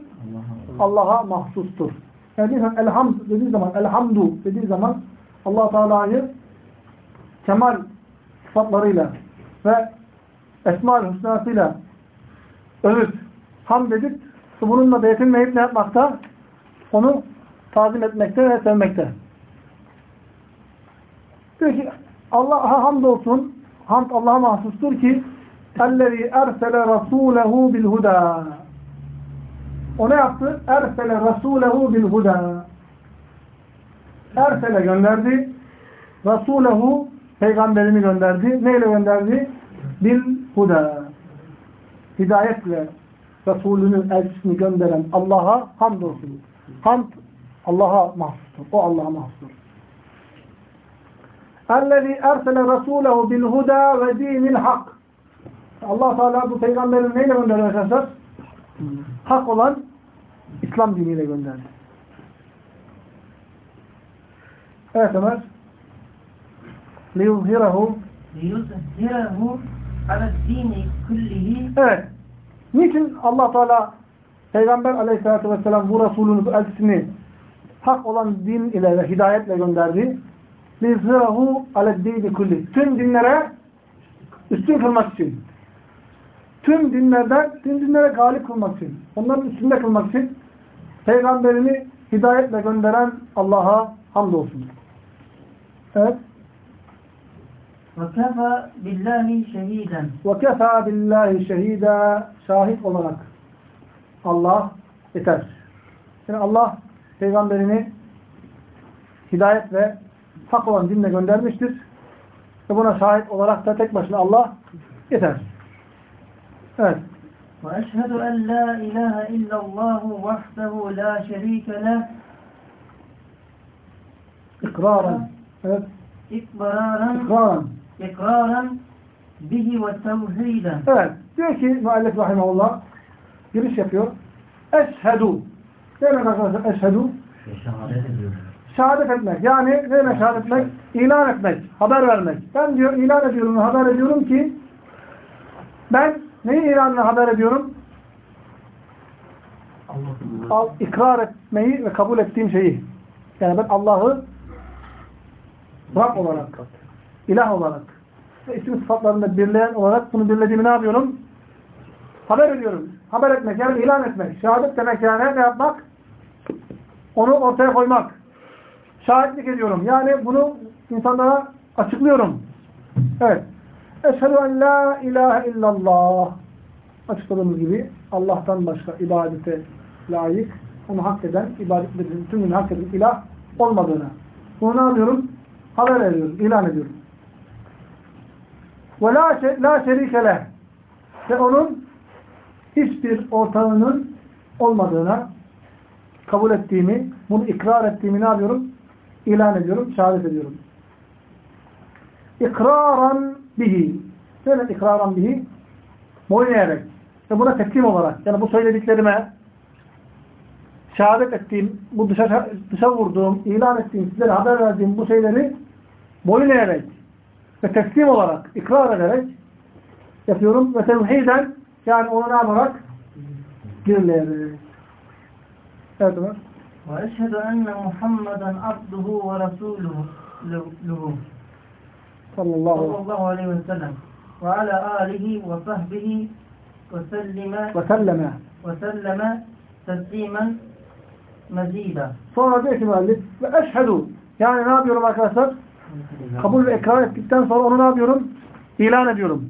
Allah'a mahsustur. Yani bir elhamd dediği zaman, elhamdu dediği zaman allah Teala'yı kemal sıfatlarıyla ve esma-ül hüsnasıyla övüp, hamd edip bununla da yetinmeyip ne yapmakta? Onu tazim etmekte ve sevmekte. Diyor ki Allah'a hamd olsun. Hamd Allah'a mahsustur ki اَلَّذ۪ي اَرْسَلَ رَسُولَهُ بِالْهُدَى O ne yaptı? اَرْسَلَ رَسُولَهُ بِالْهُدَى Ersele gönderdi. Rasulehu peygamberini gönderdi. Neyle gönderdi? Bil huda. Hidayetle Resulünün elçisini gönderen Allah'a hamd olsun. Hamd Allah'a mahsustur. O Allah'a mahsustur. اَلَّذ۪ي اَرْسَلَ رَسُولَهُ بِالْهُدَى وَد۪ينِ الْحَقِّ allah Teala bu peygamberini neyle gönderdi arkadaşlar? Hak olan İslam diniyle gönderdi. Evet Ömer. لِيُظْهِرَهُ لِيُظْهِرَهُ عَلَى الدِّينِ كُلِّهِ Evet. Niçin allah Teala Peygamber aleyhissalatü vesselam bu Resulünü, bu elçisini hak olan din ile ve hidayetle gönderdi? لِيُظْهِرَهُ عَلَى الدِّينِ كُلِّهِ Tüm dinlere üstün kılmak için. Tüm dinlerden, tüm dinlere galip kılmak için. Onların üstünde kılmak için Peygamberini hidayetle gönderen Allah'a hamdolsun. Evet. وَكَفَى بِاللّٰهِ شَهِيدًا وَكَفَى بِاللّٰهِ شَهِيدًا Şahit olarak Allah yeter. Yani Allah peygamberini hidayet ve hak olan dinle göndermiştir. Ve buna şahit olarak da tek başına Allah yeter. Evet. وأشهد أن لا إله إلا الله وحده لا شريك له إقرارا evet. إقرارا إقرارا إقرارا bihi ve tevhiden. Evet. Diyor ki müellif rahimahullah giriş yapıyor. Eşhedü. Ne demek arkadaşlar eşhedü? Şehadet etmek. Yani ne demek şehadet etmek? İlan etmek. Haber vermek. Ben diyor ilan ediyorum, haber ediyorum ki ben neyi ilan ve haber ediyorum? Al, ikrar etmeyi ve kabul ettiğim şeyi. Yani ben Allah'ı Rab olarak, ilah olarak ve isim sıfatlarında birleyen olarak bunu birlediğimi ne yapıyorum? Haber ediyorum. Haber etmek yani ilan etmek. Şehadet demek yani ne yapmak? Onu ortaya koymak. Şahitlik ediyorum. Yani bunu insanlara açıklıyorum. Evet. Eşhedü en la ilahe illallah. Açıkladığımız gibi Allah'tan başka ibadete layık, onu hak eden, ibadetlerin tümünü hak eden ilah olmadığını. Bunu ne yapıyorum? Haber ediyorum, ilan ediyorum. Ve la, la şerike leh. Ve onun hiçbir ortağının olmadığına kabul ettiğimi, bunu ikrar ettiğimi ne yapıyorum? İlan ediyorum, şehadet ediyorum. ikraran bihi. Söyle ikraran bihi. Boyun eğerek. Ve buna teslim olarak. Yani bu söylediklerime şehadet ettiğim, bu dışa, dışa vurduğum, ilan ettiğim, sizlere haber verdiğim bu şeyleri boyun eğerek ve teslim olarak, ikrar ederek yapıyorum. Ve tevhiden yani onu ne yaparak? Girleyerek. Evet Ömer. Ve eşhedü enne Muhammeden abduhu ve resuluhu sallallahu aleyhi ve sellem ve ala alihi ve sahbihi ve selleme ve selleme ve selleme mezida. Sonra diyor ki müellif ve eşhedü yani ne yapıyorum arkadaşlar? Kabul ve ikrar ettikten sonra onu ne yapıyorum? İlan ediyorum.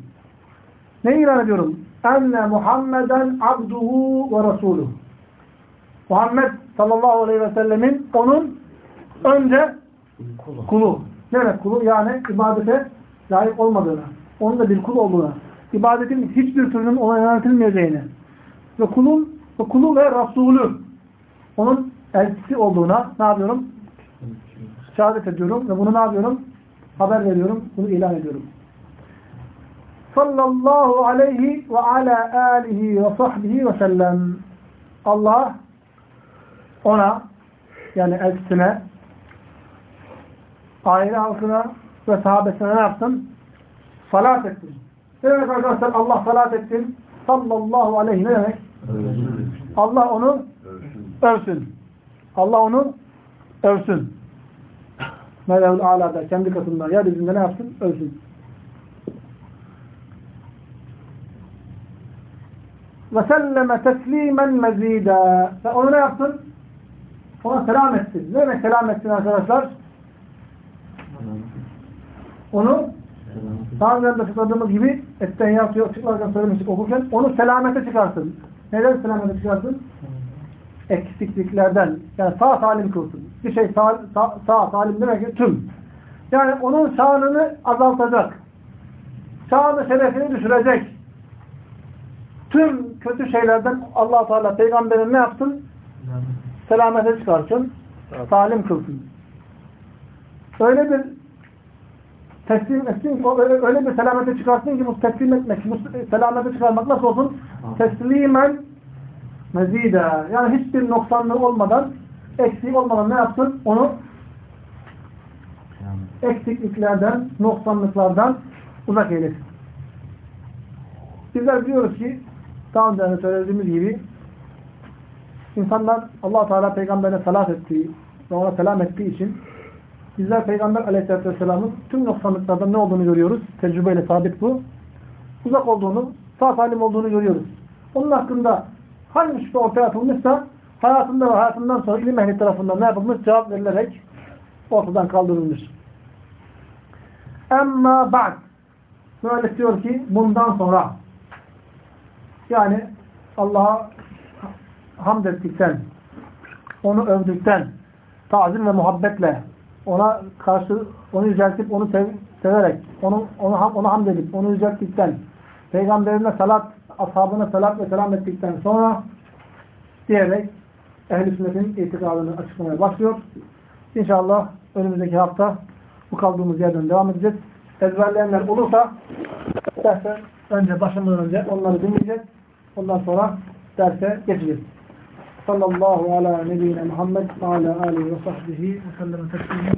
Ne ilan ediyorum? Enne Muhammeden abduhu ve rasuluhu. Muhammed sallallahu aleyhi ve sellemin onun önce kulu. kulu. Ne demek kulu? Yani ibadete layık olmadığını, onun da bir kul olduğuna, ibadetin hiçbir türünün ona yöneltilmeyeceğini ve kulun ve kulu ve Resulü onun elçisi olduğuna ne yapıyorum? Şehadet ediyorum ve bunu ne yapıyorum? Haber veriyorum, bunu ilan ediyorum. Sallallahu aleyhi ve ala alihi ve sahbihi ve sellem. Allah ona yani elçisine aile halkına ve sahabesine ne yaptın? Salat ettin. Ne demek arkadaşlar? Allah salat ettin. Sallallahu aleyhi ne demek? Allah onu övsün. Allah onu övsün. Mevla-ül Ala'da kendi katında yeryüzünde ne yapsın? Övsün. Ve selleme teslimen mezida. Ve onu ne yaptın? Ona selam ettin. Ne demek selam ettin arkadaşlar? Onu daha önce de açıkladığımız gibi etten yazıyor, açıklarken söylemiştik okurken onu selamete çıkarsın. Neden selamete çıkarsın? eksikliklerden yani sağ salim kılsın. Bir şey sağ, sağ, sağ salim demek ki tüm. Yani onun şanını azaltacak. Şanı şerefini düşürecek. Tüm kötü şeylerden allah Teala peygamberin ne yapsın? Selamete çıkarsın. Salim kılsın. Öyle bir teslim etsin, öyle bir selamete çıkarsın ki bu teslim etmek, bu selamete çıkarmak nasıl olsun? Teslimen mezida. Yani hiçbir noksanlığı olmadan, eksiği olmadan ne yapsın? Onu eksikliklerden, noksanlıklardan uzak eylesin. Bizler biliyoruz ki daha önce söylediğimiz gibi insanlar allah Teala peygamberine salat ettiği ve ona selam ettiği için bizler peygamber aleyhissalatü vesselamın tüm noksanlıklardan ne olduğunu görüyoruz. Tecrübeyle sabit bu. Uzak olduğunu, sağ salim olduğunu görüyoruz. Onun hakkında hangi şüphe ortaya atılmışsa hayatında ve hayatından sonra ilim ehli tarafından ne yapılmış? Cevap verilerek ortadan kaldırılmış. Emma ba'd Müellif diyor ki bundan sonra yani Allah'a hamd ettikten onu övdükten tazim ve muhabbetle ona karşı onu yüceltip onu sev, severek onu onu ona hamd edip onu yücelttikten peygamberine salat ashabına salat ve selam ettikten sonra diyerek ehl-i sünnetin itikadını açıklamaya başlıyor. İnşallah önümüzdeki hafta bu kaldığımız yerden devam edeceğiz. Ezberleyenler olursa derse önce başlamadan önce onları dinleyeceğiz. Ondan sonra derse geçeceğiz. Sallallahu ala nebiyyina Muhammed ve ala alihi ve sahbihi ve sellem teslimen